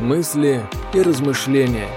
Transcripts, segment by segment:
мысли и размышления.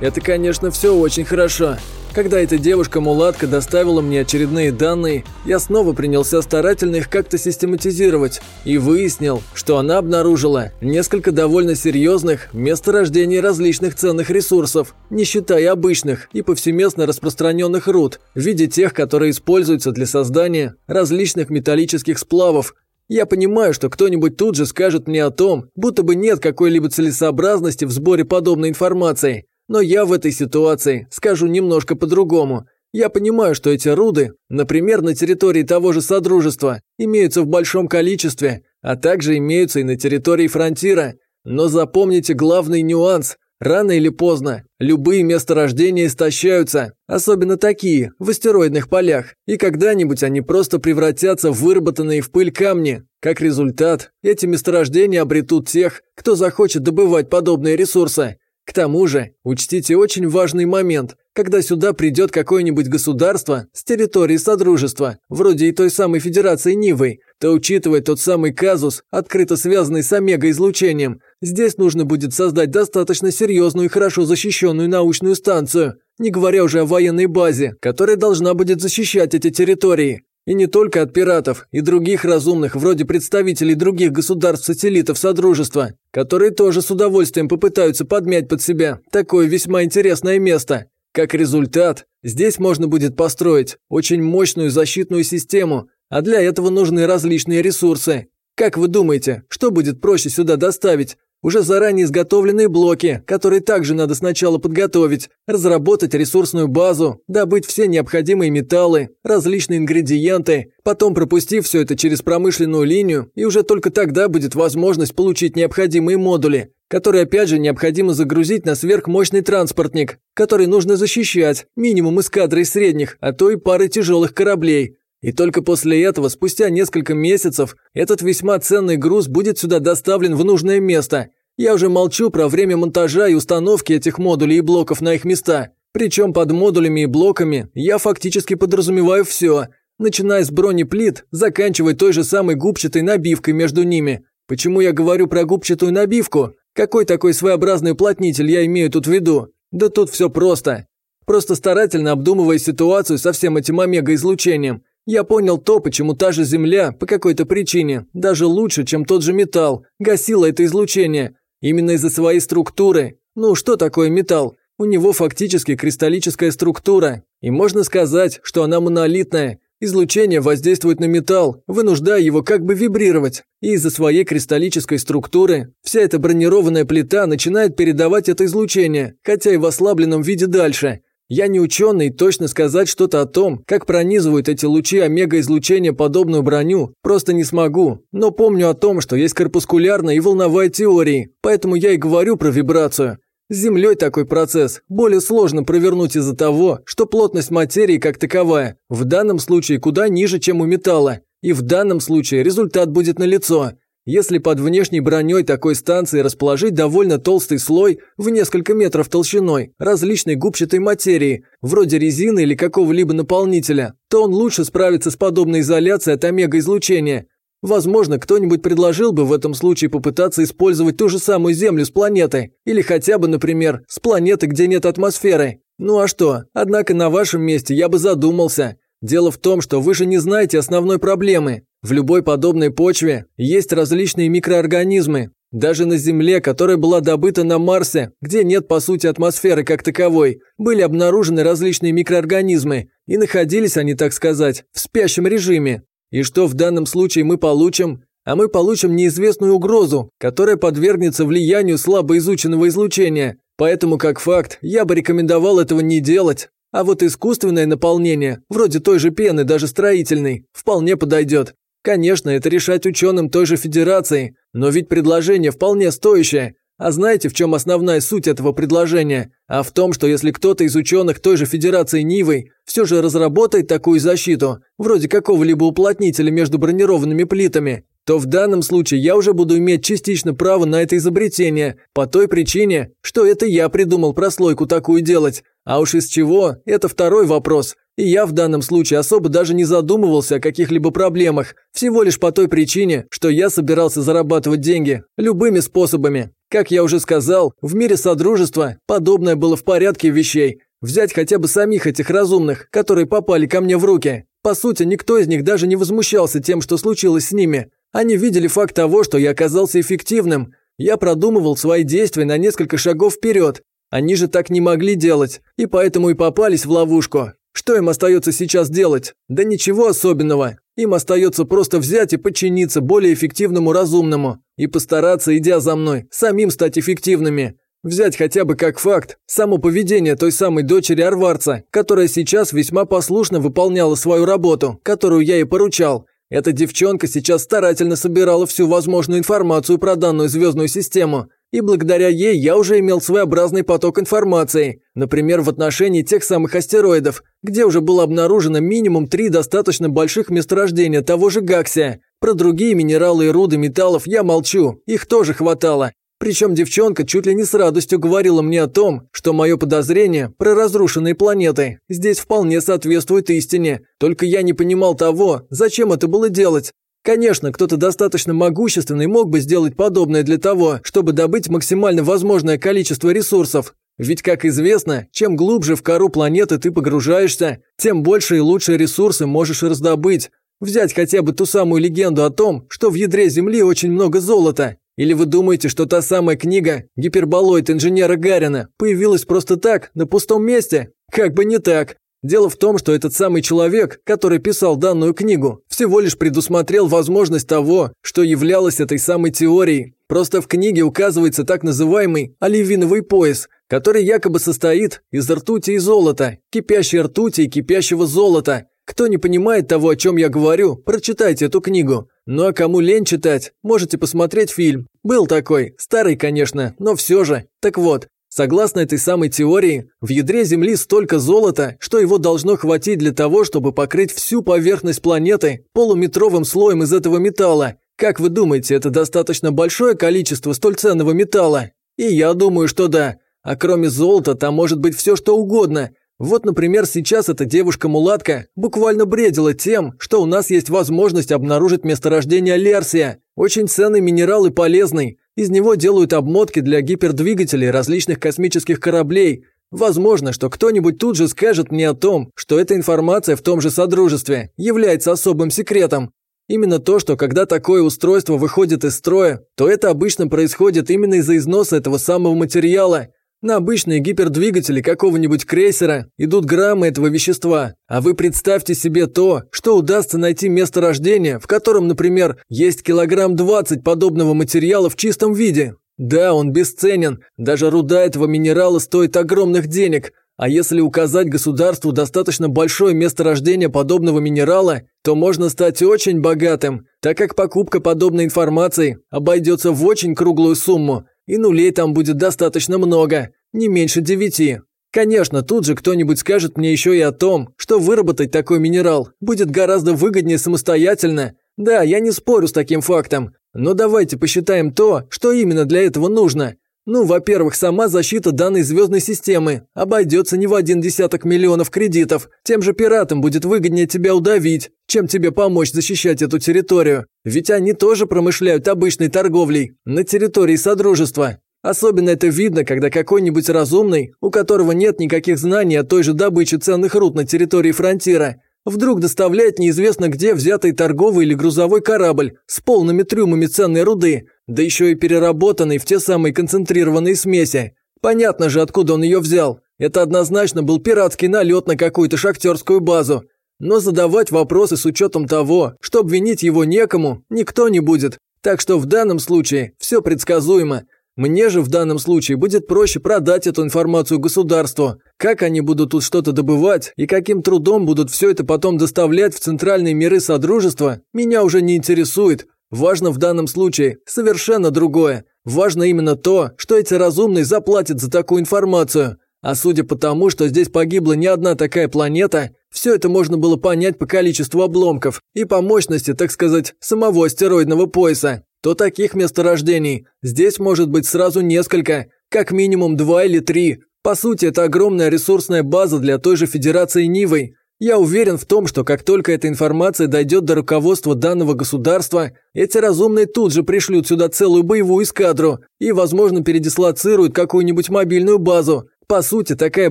Это, конечно, все очень хорошо. Когда эта девушка-мулатка доставила мне очередные данные, я снова принялся старательно их как-то систематизировать и выяснил, что она обнаружила несколько довольно серьезных месторождений различных ценных ресурсов, не считая обычных и повсеместно распространенных руд, в виде тех, которые используются для создания различных металлических сплавов, я понимаю, что кто-нибудь тут же скажет мне о том, будто бы нет какой-либо целесообразности в сборе подобной информации. Но я в этой ситуации скажу немножко по-другому. Я понимаю, что эти руды, например, на территории того же Содружества, имеются в большом количестве, а также имеются и на территории Фронтира. Но запомните главный нюанс. Рано или поздно любые месторождения истощаются, особенно такие, в астероидных полях, и когда-нибудь они просто превратятся в выработанные в пыль камни. Как результат, эти месторождения обретут тех, кто захочет добывать подобные ресурсы. К тому же, учтите очень важный момент. Когда сюда придет какое-нибудь государство с территории Содружества, вроде и той самой Федерации Нивы, то учитывая тот самый казус, открыто связанный с омега-излучением, здесь нужно будет создать достаточно серьезную и хорошо защищенную научную станцию, не говоря уже о военной базе, которая должна будет защищать эти территории. И не только от пиратов и других разумных, вроде представителей других государств-сателлитов Содружества, которые тоже с удовольствием попытаются подмять под себя такое весьма интересное место. Как результат, здесь можно будет построить очень мощную защитную систему, а для этого нужны различные ресурсы. Как вы думаете, что будет проще сюда доставить? Уже заранее изготовленные блоки, которые также надо сначала подготовить, разработать ресурсную базу, добыть все необходимые металлы, различные ингредиенты, потом пропустив все это через промышленную линию, и уже только тогда будет возможность получить необходимые модули, которые опять же необходимо загрузить на сверхмощный транспортник, который нужно защищать, минимум эскадрой средних, а то и пары тяжелых кораблей, и только после этого, спустя несколько месяцев, этот весьма ценный груз будет сюда доставлен в нужное место. Я уже молчу про время монтажа и установки этих модулей и блоков на их места. Причем под модулями и блоками я фактически подразумеваю все, начиная с бронеплит, заканчивая той же самой губчатой набивкой между ними. Почему я говорю про губчатую набивку? Какой такой своеобразный уплотнитель я имею тут в виду? Да тут все просто. Просто старательно обдумывая ситуацию со всем этим омега-излучением, я понял то, почему та же Земля, по какой-то причине, даже лучше, чем тот же металл, гасила это излучение. Именно из-за своей структуры. Ну, что такое металл? У него фактически кристаллическая структура. И можно сказать, что она монолитная. Излучение воздействует на металл, вынуждая его как бы вибрировать. И из-за своей кристаллической структуры вся эта бронированная плита начинает передавать это излучение, хотя и в ослабленном виде дальше. Я не ученый, точно сказать что-то о том, как пронизывают эти лучи омега-излучения подобную броню, просто не смогу. Но помню о том, что есть корпускулярная и волновая теории, поэтому я и говорю про вибрацию. С Землей такой процесс более сложно провернуть из-за того, что плотность материи как таковая в данном случае куда ниже, чем у металла. И в данном случае результат будет налицо. Если под внешней броней такой станции расположить довольно толстый слой в несколько метров толщиной различной губчатой материи, вроде резины или какого-либо наполнителя, то он лучше справится с подобной изоляцией от омега-излучения. Возможно, кто-нибудь предложил бы в этом случае попытаться использовать ту же самую Землю с планеты, или хотя бы, например, с планеты, где нет атмосферы. Ну а что? Однако на вашем месте я бы задумался. Дело в том, что вы же не знаете основной проблемы. В любой подобной почве есть различные микроорганизмы. Даже на Земле, которая была добыта на Марсе, где нет по сути атмосферы как таковой, были обнаружены различные микроорганизмы, и находились они, так сказать, в спящем режиме. И что в данном случае мы получим? А мы получим неизвестную угрозу, которая подвергнется влиянию слабо изученного излучения. Поэтому, как факт, я бы рекомендовал этого не делать. А вот искусственное наполнение, вроде той же пены, даже строительной, вполне подойдет. Конечно, это решать ученым той же федерации, но ведь предложение вполне стоящее. А знаете, в чем основная суть этого предложения? А в том, что если кто-то из ученых той же Федерации Нивы все же разработает такую защиту, вроде какого-либо уплотнителя между бронированными плитами, то в данном случае я уже буду иметь частично право на это изобретение, по той причине, что это я придумал прослойку такую делать. А уж из чего, это второй вопрос. И я в данном случае особо даже не задумывался о каких-либо проблемах, всего лишь по той причине, что я собирался зарабатывать деньги любыми способами. Как я уже сказал, в мире Содружества подобное было в порядке вещей. Взять хотя бы самих этих разумных, которые попали ко мне в руки. По сути, никто из них даже не возмущался тем, что случилось с ними. Они видели факт того, что я оказался эффективным. Я продумывал свои действия на несколько шагов вперед. Они же так не могли делать, и поэтому и попались в ловушку. Что им остается сейчас делать? Да ничего особенного. Им остается просто взять и подчиниться более эффективному разумному и постараться, идя за мной, самим стать эффективными. Взять хотя бы как факт само поведение той самой дочери Арварца, которая сейчас весьма послушно выполняла свою работу, которую я ей поручал. Эта девчонка сейчас старательно собирала всю возможную информацию про данную звездную систему, и благодаря ей я уже имел своеобразный поток информации, например, в отношении тех самых астероидов, где уже было обнаружено минимум три достаточно больших месторождения того же Гаксия. Про другие минералы и руды металлов я молчу, их тоже хватало. Причем девчонка чуть ли не с радостью говорила мне о том, что мое подозрение про разрушенные планеты здесь вполне соответствует истине, только я не понимал того, зачем это было делать. Конечно, кто-то достаточно могущественный мог бы сделать подобное для того, чтобы добыть максимально возможное количество ресурсов. Ведь, как известно, чем глубже в кору планеты ты погружаешься, тем больше и лучшие ресурсы можешь раздобыть. Взять хотя бы ту самую легенду о том, что в ядре Земли очень много золота, или вы думаете, что та самая книга «Гиперболоид инженера Гарина» появилась просто так, на пустом месте? Как бы не так. Дело в том, что этот самый человек, который писал данную книгу, всего лишь предусмотрел возможность того, что являлось этой самой теорией. Просто в книге указывается так называемый оливиновый пояс, который якобы состоит из ртути и золота, кипящей ртути и кипящего золота. Кто не понимает того, о чем я говорю, прочитайте эту книгу. Ну а кому лень читать, можете посмотреть фильм. Был такой, старый, конечно, но все же. Так вот, согласно этой самой теории, в ядре Земли столько золота, что его должно хватить для того, чтобы покрыть всю поверхность планеты полуметровым слоем из этого металла. Как вы думаете, это достаточно большое количество столь ценного металла? И я думаю, что да. А кроме золота там может быть все что угодно, вот, например, сейчас эта девушка-мулатка буквально бредила тем, что у нас есть возможность обнаружить месторождение Лерсия. Очень ценный минерал и полезный. Из него делают обмотки для гипердвигателей различных космических кораблей. Возможно, что кто-нибудь тут же скажет мне о том, что эта информация в том же Содружестве является особым секретом. Именно то, что когда такое устройство выходит из строя, то это обычно происходит именно из-за износа этого самого материала – на обычные гипердвигатели какого-нибудь крейсера идут граммы этого вещества, а вы представьте себе то, что удастся найти место рождения, в котором, например, есть килограмм 20 подобного материала в чистом виде. Да, он бесценен, даже руда этого минерала стоит огромных денег, а если указать государству достаточно большое место рождения подобного минерала, то можно стать очень богатым, так как покупка подобной информации обойдется в очень круглую сумму – и нулей там будет достаточно много, не меньше девяти. Конечно, тут же кто-нибудь скажет мне еще и о том, что выработать такой минерал будет гораздо выгоднее самостоятельно. Да, я не спорю с таким фактом, но давайте посчитаем то, что именно для этого нужно. Ну, во-первых, сама защита данной звездной системы обойдется не в один десяток миллионов кредитов. Тем же пиратам будет выгоднее тебя удавить, чем тебе помочь защищать эту территорию. Ведь они тоже промышляют обычной торговлей на территории Содружества. Особенно это видно, когда какой-нибудь разумный, у которого нет никаких знаний о той же добыче ценных руд на территории фронтира, вдруг доставляет неизвестно где взятый торговый или грузовой корабль с полными трюмами ценной руды, да еще и переработанный в те самые концентрированные смеси. Понятно же, откуда он ее взял. Это однозначно был пиратский налет на какую-то шахтерскую базу. Но задавать вопросы с учетом того, что обвинить его некому, никто не будет. Так что в данном случае все предсказуемо. Мне же в данном случае будет проще продать эту информацию государству. Как они будут тут что-то добывать и каким трудом будут все это потом доставлять в центральные миры Содружества, меня уже не интересует. Важно в данном случае совершенно другое. Важно именно то, что эти разумные заплатят за такую информацию. А судя по тому, что здесь погибла не одна такая планета, все это можно было понять по количеству обломков и по мощности, так сказать, самого астероидного пояса, то таких месторождений здесь может быть сразу несколько, как минимум два или три. По сути, это огромная ресурсная база для той же Федерации Нивой, я уверен в том, что как только эта информация дойдет до руководства данного государства, эти разумные тут же пришлют сюда целую боевую эскадру и, возможно, передислоцируют какую-нибудь мобильную базу. По сути, такая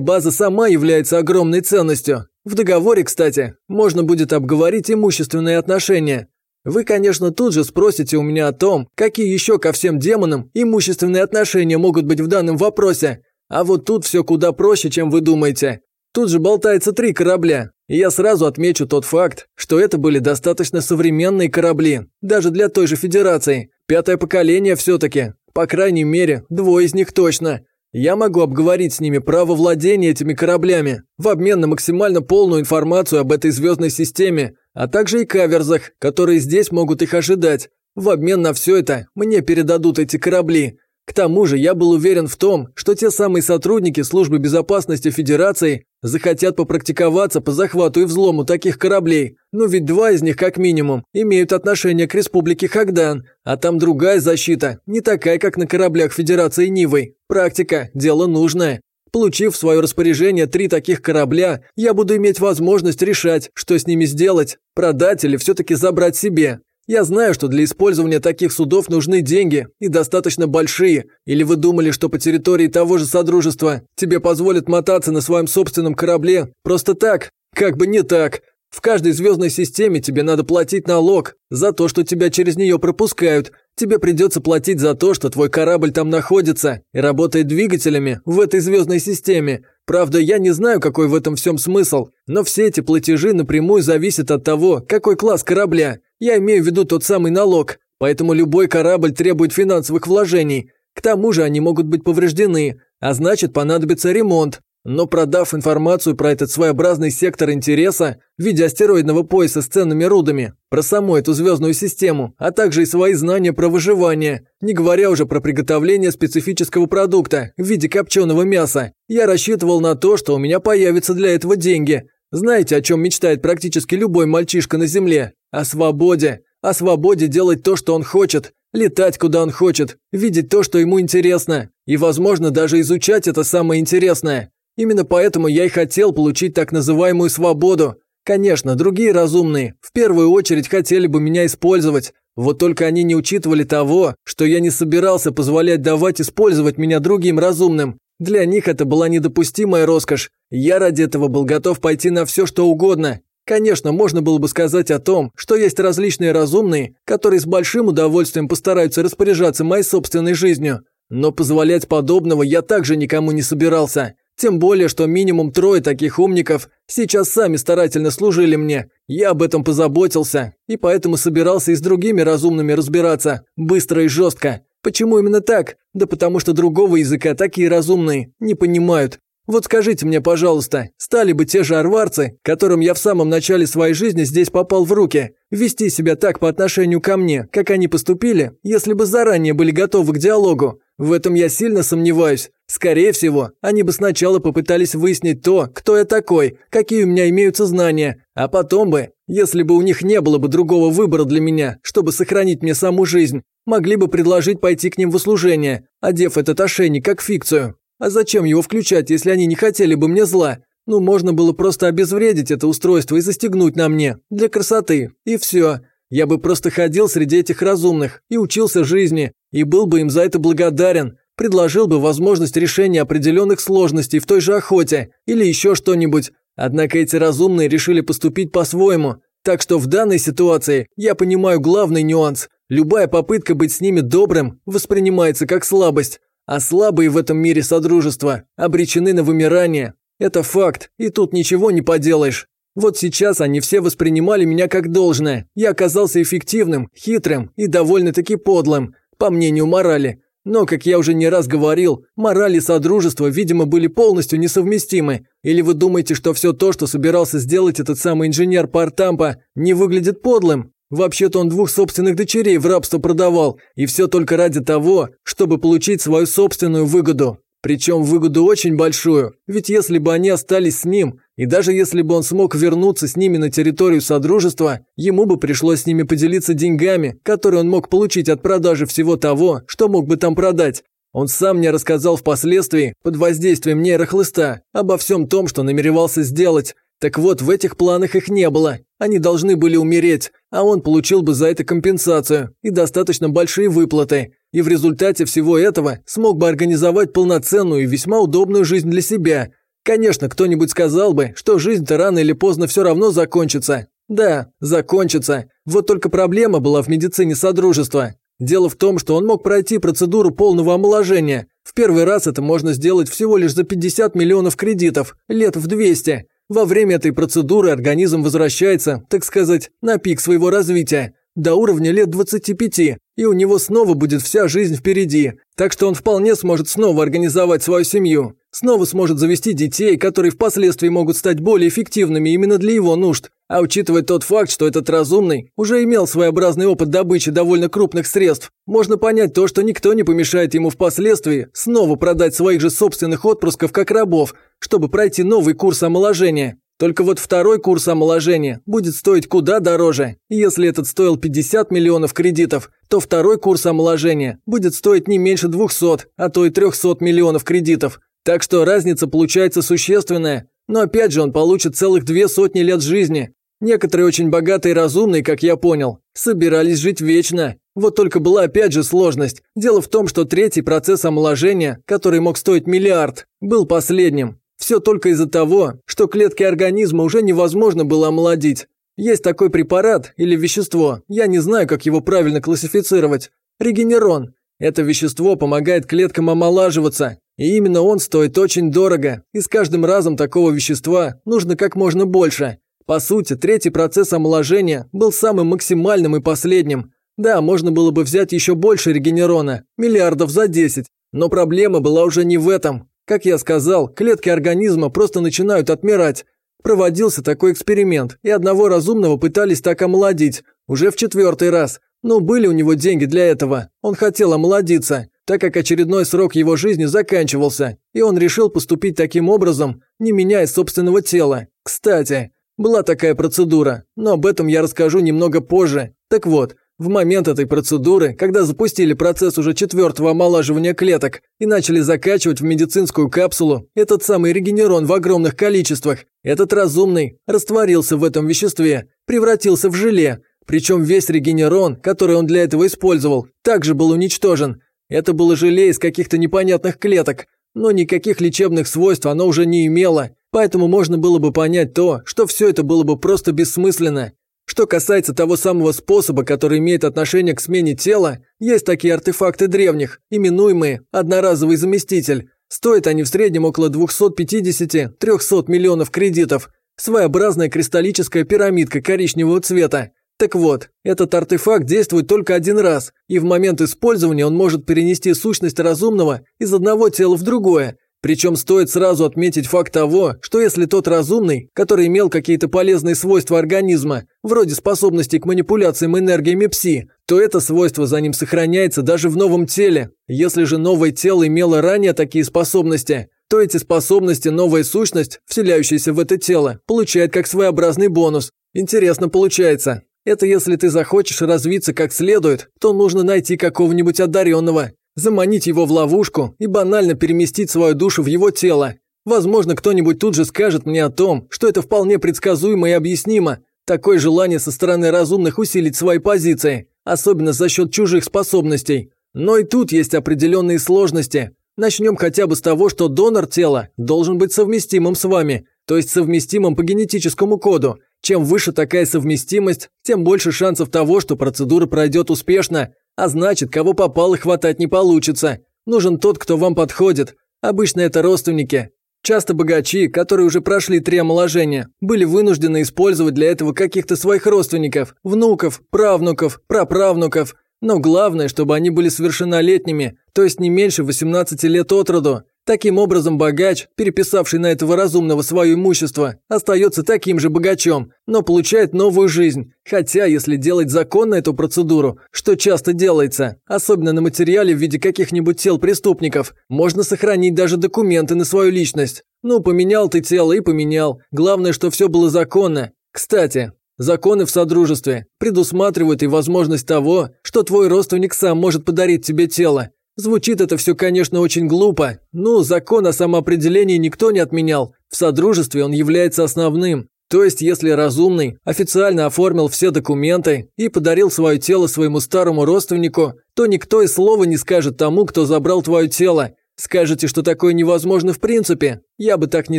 база сама является огромной ценностью. В договоре, кстати, можно будет обговорить имущественные отношения. Вы, конечно, тут же спросите у меня о том, какие еще ко всем демонам имущественные отношения могут быть в данном вопросе. А вот тут все куда проще, чем вы думаете. Тут же болтается три корабля, и я сразу отмечу тот факт, что это были достаточно современные корабли, даже для той же Федерации. Пятое поколение все-таки, по крайней мере, двое из них точно. Я могу обговорить с ними право владения этими кораблями в обмен на максимально полную информацию об этой звездной системе, а также и каверзах, которые здесь могут их ожидать. В обмен на все это мне передадут эти корабли. К тому же я был уверен в том, что те самые сотрудники Службы безопасности Федерации захотят попрактиковаться по захвату и взлому таких кораблей. Но ведь два из них, как минимум, имеют отношение к Республике Хагдан, а там другая защита, не такая, как на кораблях Федерации Нивой. Практика – дело нужное. Получив в свое распоряжение три таких корабля, я буду иметь возможность решать, что с ними сделать, продать или все-таки забрать себе. Я знаю, что для использования таких судов нужны деньги, и достаточно большие. Или вы думали, что по территории того же Содружества тебе позволят мотаться на своем собственном корабле? Просто так? Как бы не так. В каждой звездной системе тебе надо платить налог за то, что тебя через нее пропускают. Тебе придется платить за то, что твой корабль там находится и работает двигателями в этой звездной системе. Правда, я не знаю, какой в этом всем смысл, но все эти платежи напрямую зависят от того, какой класс корабля. Я имею в виду тот самый налог, поэтому любой корабль требует финансовых вложений. К тому же они могут быть повреждены, а значит понадобится ремонт. Но продав информацию про этот своеобразный сектор интереса в виде астероидного пояса с ценными рудами, про саму эту звездную систему, а также и свои знания про выживание, не говоря уже про приготовление специфического продукта в виде копченого мяса, я рассчитывал на то, что у меня появятся для этого деньги. Знаете, о чем мечтает практически любой мальчишка на Земле? О свободе. О свободе делать то, что он хочет, летать, куда он хочет, видеть то, что ему интересно, и, возможно, даже изучать это самое интересное. Именно поэтому я и хотел получить так называемую свободу. Конечно, другие разумные в первую очередь хотели бы меня использовать, вот только они не учитывали того, что я не собирался позволять давать использовать меня другим разумным. Для них это была недопустимая роскошь. Я ради этого был готов пойти на все, что угодно, Конечно, можно было бы сказать о том, что есть различные разумные, которые с большим удовольствием постараются распоряжаться моей собственной жизнью. Но позволять подобного я также никому не собирался. Тем более, что минимум трое таких умников сейчас сами старательно служили мне. Я об этом позаботился, и поэтому собирался и с другими разумными разбираться, быстро и жестко. Почему именно так? Да потому что другого языка такие разумные не понимают. Вот скажите мне, пожалуйста, стали бы те же арварцы, которым я в самом начале своей жизни здесь попал в руки, вести себя так по отношению ко мне, как они поступили, если бы заранее были готовы к диалогу? В этом я сильно сомневаюсь. Скорее всего, они бы сначала попытались выяснить то, кто я такой, какие у меня имеются знания, а потом бы, если бы у них не было бы другого выбора для меня, чтобы сохранить мне саму жизнь, могли бы предложить пойти к ним в услужение, одев этот ошейник как фикцию. А зачем его включать, если они не хотели бы мне зла? Ну, можно было просто обезвредить это устройство и застегнуть на мне. Для красоты. И все. Я бы просто ходил среди этих разумных и учился жизни, и был бы им за это благодарен. Предложил бы возможность решения определенных сложностей в той же охоте или еще что-нибудь. Однако эти разумные решили поступить по-своему. Так что в данной ситуации я понимаю главный нюанс. Любая попытка быть с ними добрым воспринимается как слабость. А слабые в этом мире содружества обречены на вымирание. Это факт, и тут ничего не поделаешь. Вот сейчас они все воспринимали меня как должное. Я оказался эффективным, хитрым и довольно-таки подлым, по мнению морали. Но, как я уже не раз говорил, морали и содружества, видимо, были полностью несовместимы. Или вы думаете, что все то, что собирался сделать этот самый инженер Партампа, не выглядит подлым? Вообще-то он двух собственных дочерей в рабство продавал, и все только ради того, чтобы получить свою собственную выгоду. Причем выгоду очень большую, ведь если бы они остались с ним, и даже если бы он смог вернуться с ними на территорию Содружества, ему бы пришлось с ними поделиться деньгами, которые он мог получить от продажи всего того, что мог бы там продать. Он сам мне рассказал впоследствии, под воздействием нейрохлыста, обо всем том, что намеревался сделать. Так вот, в этих планах их не было. Они должны были умереть, а он получил бы за это компенсацию и достаточно большие выплаты. И в результате всего этого смог бы организовать полноценную и весьма удобную жизнь для себя. Конечно, кто-нибудь сказал бы, что жизнь-то рано или поздно все равно закончится. Да, закончится. Вот только проблема была в медицине Содружества. Дело в том, что он мог пройти процедуру полного омоложения. В первый раз это можно сделать всего лишь за 50 миллионов кредитов, лет в 200. Во время этой процедуры организм возвращается, так сказать, на пик своего развития, до уровня лет 25, и у него снова будет вся жизнь впереди, так что он вполне сможет снова организовать свою семью, снова сможет завести детей, которые впоследствии могут стать более эффективными именно для его нужд. А учитывая тот факт, что этот разумный уже имел своеобразный опыт добычи довольно крупных средств, можно понять то, что никто не помешает ему впоследствии снова продать своих же собственных отпрысков как рабов, чтобы пройти новый курс омоложения. Только вот второй курс омоложения будет стоить куда дороже. Если этот стоил 50 миллионов кредитов, то второй курс омоложения будет стоить не меньше 200, а то и 300 миллионов кредитов. Так что разница получается существенная. Но опять же он получит целых две сотни лет жизни. Некоторые очень богатые и разумные, как я понял, собирались жить вечно. Вот только была опять же сложность. Дело в том, что третий процесс омоложения, который мог стоить миллиард, был последним. Все только из-за того, что клетки организма уже невозможно было омолодить. Есть такой препарат или вещество, я не знаю, как его правильно классифицировать. Регенерон. Это вещество помогает клеткам омолаживаться, и именно он стоит очень дорого, и с каждым разом такого вещества нужно как можно больше. По сути, третий процесс омоложения был самым максимальным и последним. Да, можно было бы взять еще больше регенерона, миллиардов за 10, но проблема была уже не в этом. Как я сказал, клетки организма просто начинают отмирать. Проводился такой эксперимент, и одного разумного пытались так омолодить, уже в четвертый раз. Но были у него деньги для этого. Он хотел омолодиться, так как очередной срок его жизни заканчивался, и он решил поступить таким образом, не меняя собственного тела. Кстати, была такая процедура, но об этом я расскажу немного позже. Так вот, в момент этой процедуры, когда запустили процесс уже четвертого омолаживания клеток и начали закачивать в медицинскую капсулу этот самый регенерон в огромных количествах, этот разумный растворился в этом веществе, превратился в желе, причем весь регенерон, который он для этого использовал, также был уничтожен. Это было желе из каких-то непонятных клеток, но никаких лечебных свойств оно уже не имело, поэтому можно было бы понять то, что все это было бы просто бессмысленно. Что касается того самого способа, который имеет отношение к смене тела, есть такие артефакты древних, именуемые «одноразовый заместитель». Стоят они в среднем около 250-300 миллионов кредитов. Своеобразная кристаллическая пирамидка коричневого цвета. Так вот, этот артефакт действует только один раз, и в момент использования он может перенести сущность разумного из одного тела в другое, причем стоит сразу отметить факт того, что если тот разумный, который имел какие-то полезные свойства организма, вроде способности к манипуляциям энергиями пси, то это свойство за ним сохраняется даже в новом теле. Если же новое тело имело ранее такие способности, то эти способности новая сущность, вселяющаяся в это тело, получает как своеобразный бонус. Интересно получается. Это если ты захочешь развиться как следует, то нужно найти какого-нибудь одаренного, заманить его в ловушку и банально переместить свою душу в его тело. Возможно, кто-нибудь тут же скажет мне о том, что это вполне предсказуемо и объяснимо. Такое желание со стороны разумных усилить свои позиции, особенно за счет чужих способностей. Но и тут есть определенные сложности. Начнем хотя бы с того, что донор тела должен быть совместимым с вами, то есть совместимым по генетическому коду. Чем выше такая совместимость, тем больше шансов того, что процедура пройдет успешно, а значит, кого попало хватать не получится. Нужен тот, кто вам подходит. Обычно это родственники. Часто богачи, которые уже прошли три омоложения, были вынуждены использовать для этого каких-то своих родственников, внуков, правнуков, праправнуков. Но главное, чтобы они были совершеннолетними, то есть не меньше 18 лет от роду. Таким образом, богач, переписавший на этого разумного свое имущество, остается таким же богачом, но получает новую жизнь. Хотя, если делать законно эту процедуру, что часто делается, особенно на материале в виде каких-нибудь тел преступников, можно сохранить даже документы на свою личность. Ну, поменял ты тело и поменял. Главное, что все было законно. Кстати, Законы в Содружестве предусматривают и возможность того, что твой родственник сам может подарить тебе тело. Звучит это все, конечно, очень глупо. Ну, закон о самоопределении никто не отменял. В Содружестве он является основным. То есть, если разумный официально оформил все документы и подарил свое тело своему старому родственнику, то никто и слова не скажет тому, кто забрал твое тело. Скажете, что такое невозможно в принципе? Я бы так не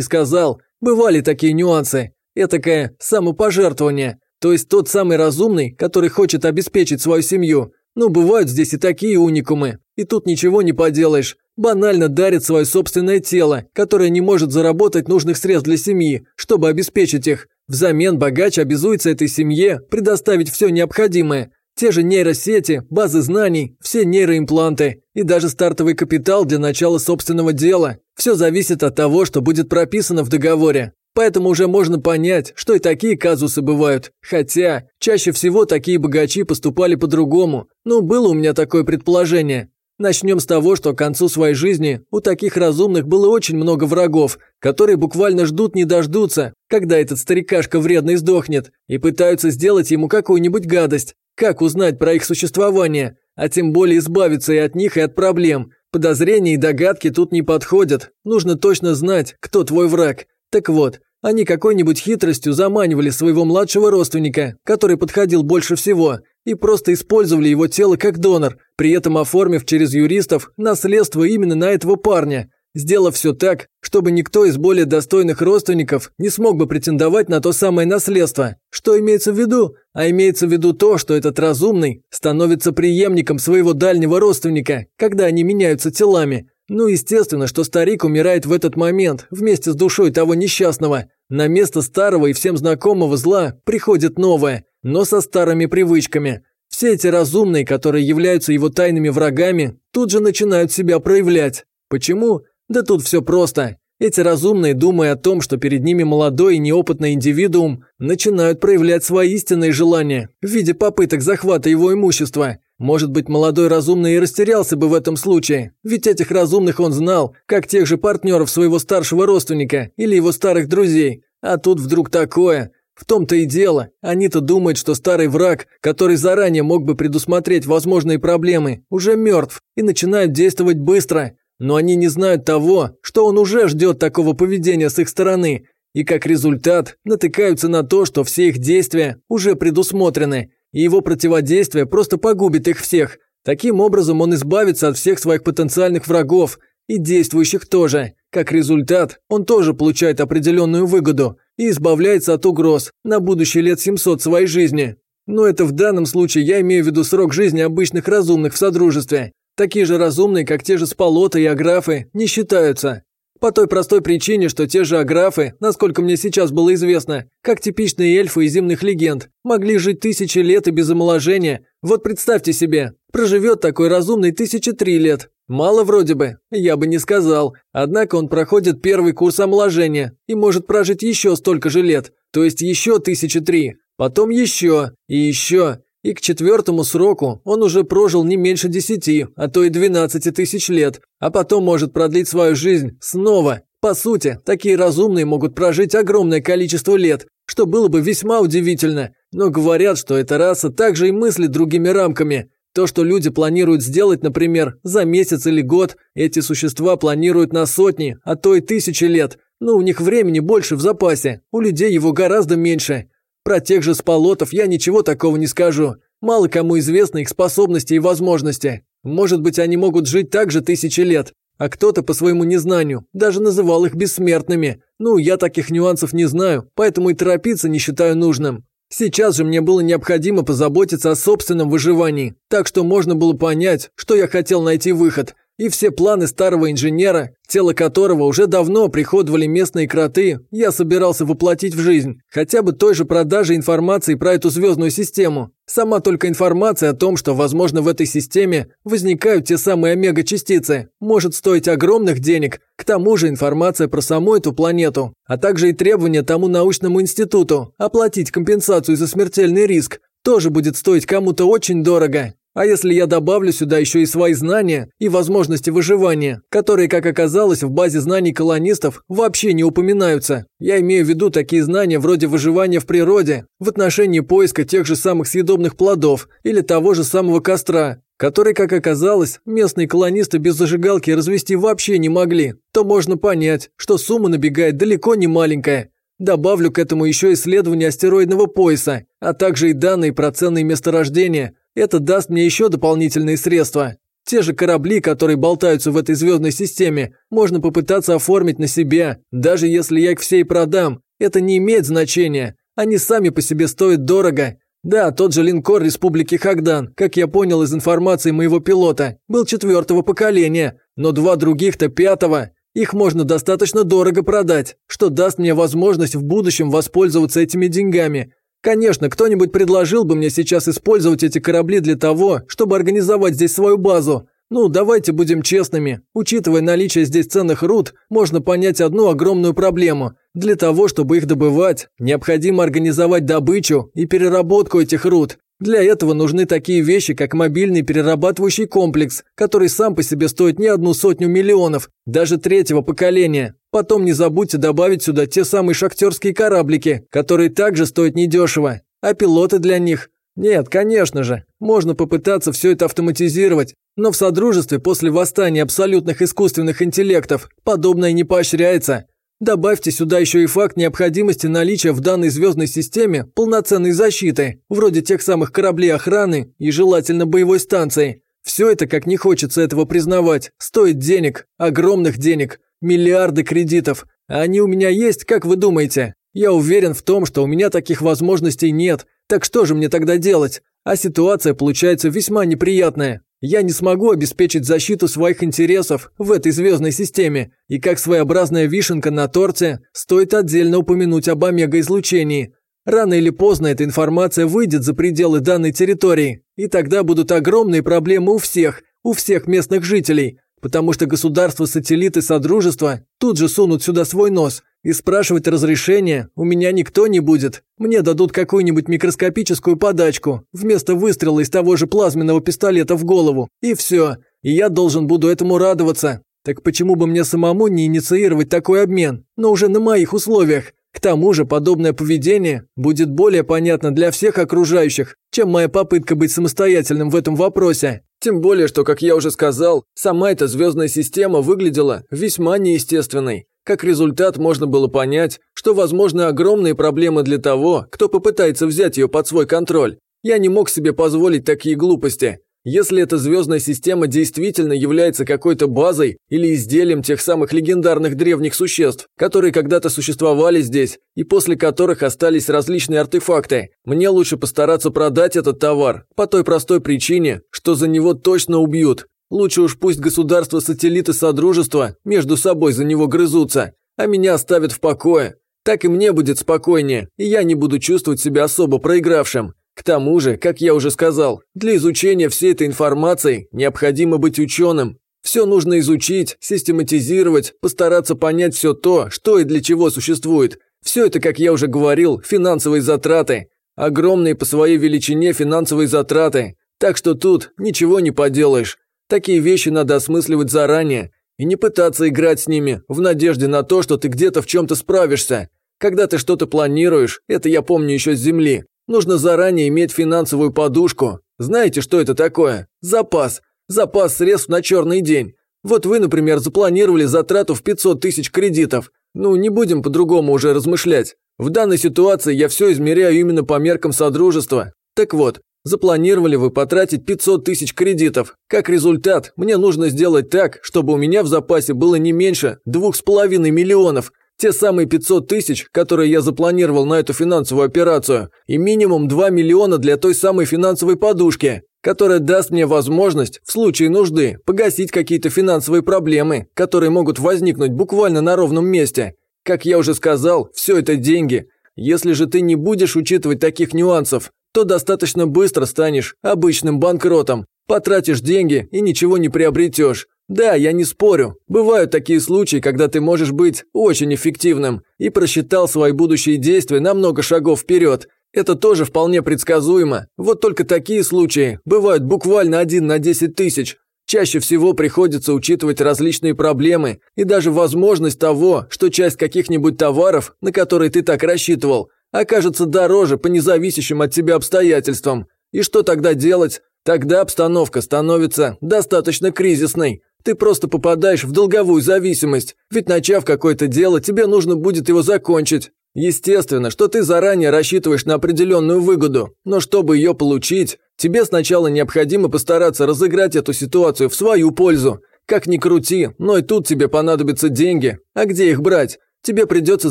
сказал. Бывали такие нюансы. Этакое самопожертвование. То есть тот самый разумный, который хочет обеспечить свою семью. Ну, бывают здесь и такие уникумы. И тут ничего не поделаешь. Банально дарит свое собственное тело, которое не может заработать нужных средств для семьи, чтобы обеспечить их. Взамен богач обязуется этой семье предоставить все необходимое. Те же нейросети, базы знаний, все нейроимпланты и даже стартовый капитал для начала собственного дела. Все зависит от того, что будет прописано в договоре. Поэтому уже можно понять, что и такие казусы бывают. Хотя, чаще всего такие богачи поступали по-другому. Ну, было у меня такое предположение. Начнем с того, что к концу своей жизни у таких разумных было очень много врагов, которые буквально ждут не дождутся, когда этот старикашка вредный сдохнет, и пытаются сделать ему какую-нибудь гадость. Как узнать про их существование? А тем более избавиться и от них, и от проблем. Подозрения и догадки тут не подходят. Нужно точно знать, кто твой враг. Так вот, они какой-нибудь хитростью заманивали своего младшего родственника, который подходил больше всего, и просто использовали его тело как донор, при этом оформив через юристов наследство именно на этого парня, сделав все так, чтобы никто из более достойных родственников не смог бы претендовать на то самое наследство. Что имеется в виду? А имеется в виду то, что этот разумный становится преемником своего дальнего родственника, когда они меняются телами, ну, естественно, что старик умирает в этот момент, вместе с душой того несчастного. На место старого и всем знакомого зла приходит новое, но со старыми привычками. Все эти разумные, которые являются его тайными врагами, тут же начинают себя проявлять. Почему? Да тут все просто. Эти разумные, думая о том, что перед ними молодой и неопытный индивидуум, начинают проявлять свои истинные желания в виде попыток захвата его имущества – может быть, молодой разумный и растерялся бы в этом случае, ведь этих разумных он знал, как тех же партнеров своего старшего родственника или его старых друзей. А тут вдруг такое. В том-то и дело. Они-то думают, что старый враг, который заранее мог бы предусмотреть возможные проблемы, уже мертв и начинают действовать быстро. Но они не знают того, что он уже ждет такого поведения с их стороны, и как результат натыкаются на то, что все их действия уже предусмотрены – и его противодействие просто погубит их всех. Таким образом он избавится от всех своих потенциальных врагов, и действующих тоже. Как результат, он тоже получает определенную выгоду и избавляется от угроз на будущие лет 700 своей жизни. Но это в данном случае я имею в виду срок жизни обычных разумных в Содружестве. Такие же разумные, как те же Спалоты и Аграфы, не считаются. По той простой причине, что те же аграфы, насколько мне сейчас было известно, как типичные эльфы из земных легенд, могли жить тысячи лет и без омоложения. Вот представьте себе, проживет такой разумный тысячи три лет. Мало вроде бы, я бы не сказал. Однако он проходит первый курс омоложения и может прожить еще столько же лет, то есть еще тысячи три, потом еще и еще. И к четвертому сроку он уже прожил не меньше десяти, а то и двенадцати тысяч лет, а потом может продлить свою жизнь снова. По сути, такие разумные могут прожить огромное количество лет, что было бы весьма удивительно. Но говорят, что эта раса также и мыслит другими рамками. То, что люди планируют сделать, например, за месяц или год, эти существа планируют на сотни, а то и тысячи лет. Но у них времени больше в запасе, у людей его гораздо меньше. Про тех же сполотов я ничего такого не скажу. Мало кому известны их способности и возможности. Может быть, они могут жить так же тысячи лет, а кто-то по своему незнанию даже называл их бессмертными. Ну, я таких нюансов не знаю, поэтому и торопиться не считаю нужным. Сейчас же мне было необходимо позаботиться о собственном выживании, так что можно было понять, что я хотел найти выход. И все планы старого инженера, тело которого уже давно приходовали местные кроты, я собирался воплотить в жизнь. Хотя бы той же продажи информации про эту звездную систему. Сама только информация о том, что, возможно, в этой системе возникают те самые омега-частицы, может стоить огромных денег. К тому же информация про саму эту планету, а также и требования тому научному институту оплатить компенсацию за смертельный риск, тоже будет стоить кому-то очень дорого. А если я добавлю сюда еще и свои знания и возможности выживания, которые, как оказалось, в базе знаний колонистов вообще не упоминаются. Я имею в виду такие знания вроде выживания в природе, в отношении поиска тех же самых съедобных плодов или того же самого костра, который, как оказалось, местные колонисты без зажигалки развести вообще не могли, то можно понять, что сумма набегает далеко не маленькая. Добавлю к этому еще исследование астероидного пояса, а также и данные про ценные месторождения – это даст мне еще дополнительные средства. Те же корабли, которые болтаются в этой звездной системе, можно попытаться оформить на себя, даже если я их все и продам. Это не имеет значения. Они сами по себе стоят дорого. Да, тот же линкор Республики Хагдан, как я понял из информации моего пилота, был четвертого поколения, но два других-то пятого. Их можно достаточно дорого продать, что даст мне возможность в будущем воспользоваться этими деньгами. Конечно, кто-нибудь предложил бы мне сейчас использовать эти корабли для того, чтобы организовать здесь свою базу. Ну, давайте будем честными. Учитывая наличие здесь ценных руд, можно понять одну огромную проблему. Для того, чтобы их добывать, необходимо организовать добычу и переработку этих руд. Для этого нужны такие вещи, как мобильный перерабатывающий комплекс, который сам по себе стоит не одну сотню миллионов, даже третьего поколения. Потом не забудьте добавить сюда те самые шахтерские кораблики, которые также стоят недешево. А пилоты для них? Нет, конечно же, можно попытаться все это автоматизировать, но в Содружестве после восстания абсолютных искусственных интеллектов подобное не поощряется. Добавьте сюда еще и факт необходимости наличия в данной звездной системе полноценной защиты, вроде тех самых кораблей охраны и желательно боевой станции. Все это, как не хочется этого признавать, стоит денег, огромных денег, миллиарды кредитов. А они у меня есть, как вы думаете? Я уверен в том, что у меня таких возможностей нет, так что же мне тогда делать? А ситуация получается весьма неприятная. Я не смогу обеспечить защиту своих интересов в этой звездной системе, и как своеобразная вишенка на торте, стоит отдельно упомянуть об омега-излучении. Рано или поздно эта информация выйдет за пределы данной территории, и тогда будут огромные проблемы у всех, у всех местных жителей, потому что государства-сателлиты Содружества тут же сунут сюда свой нос, и спрашивать разрешения у меня никто не будет. Мне дадут какую-нибудь микроскопическую подачку вместо выстрела из того же плазменного пистолета в голову. И все. И я должен буду этому радоваться. Так почему бы мне самому не инициировать такой обмен, но уже на моих условиях? К тому же подобное поведение будет более понятно для всех окружающих, чем моя попытка быть самостоятельным в этом вопросе. Тем более, что, как я уже сказал, сама эта звездная система выглядела весьма неестественной. Как результат, можно было понять, что возможны огромные проблемы для того, кто попытается взять ее под свой контроль. Я не мог себе позволить такие глупости. Если эта звездная система действительно является какой-то базой или изделием тех самых легендарных древних существ, которые когда-то существовали здесь и после которых остались различные артефакты, мне лучше постараться продать этот товар по той простой причине, что за него точно убьют. Лучше уж пусть государства-сателлиты Содружества между собой за него грызутся, а меня оставят в покое. Так и мне будет спокойнее, и я не буду чувствовать себя особо проигравшим. К тому же, как я уже сказал, для изучения всей этой информации необходимо быть ученым. Все нужно изучить, систематизировать, постараться понять все то, что и для чего существует. Все это, как я уже говорил, финансовые затраты. Огромные по своей величине финансовые затраты. Так что тут ничего не поделаешь. Такие вещи надо осмысливать заранее и не пытаться играть с ними в надежде на то, что ты где-то в чем-то справишься. Когда ты что-то планируешь, это я помню еще с Земли, Нужно заранее иметь финансовую подушку. Знаете, что это такое? Запас. Запас средств на черный день. Вот вы, например, запланировали затрату в 500 тысяч кредитов. Ну, не будем по-другому уже размышлять. В данной ситуации я все измеряю именно по меркам Содружества. Так вот, запланировали вы потратить 500 тысяч кредитов. Как результат, мне нужно сделать так, чтобы у меня в запасе было не меньше 2,5 миллионов. Те самые 500 тысяч, которые я запланировал на эту финансовую операцию, и минимум 2 миллиона для той самой финансовой подушки. которая даст мне возможность, в случае нужды, погасить какие-то финансовые проблемы, которые могут возникнуть буквально на ровном месте. Как я уже сказал, все это деньги. Если же ты не будешь учитывать таких нюансов, то достаточно быстро станешь обычным банкротом, потратишь деньги и ничего не приобретешь. Да, я не спорю. Бывают такие случаи, когда ты можешь быть очень эффективным и просчитал свои будущие действия на много шагов вперед. Это тоже вполне предсказуемо. Вот только такие случаи бывают буквально один на 10 тысяч. Чаще всего приходится учитывать различные проблемы и даже возможность того, что часть каких-нибудь товаров, на которые ты так рассчитывал, окажется дороже по независящим от тебя обстоятельствам. И что тогда делать? Тогда обстановка становится достаточно кризисной. Ты просто попадаешь в долговую зависимость, ведь начав какое-то дело, тебе нужно будет его закончить. Естественно, что ты заранее рассчитываешь на определенную выгоду, но чтобы ее получить, тебе сначала необходимо постараться разыграть эту ситуацию в свою пользу. Как ни крути, но и тут тебе понадобятся деньги. А где их брать? Тебе придется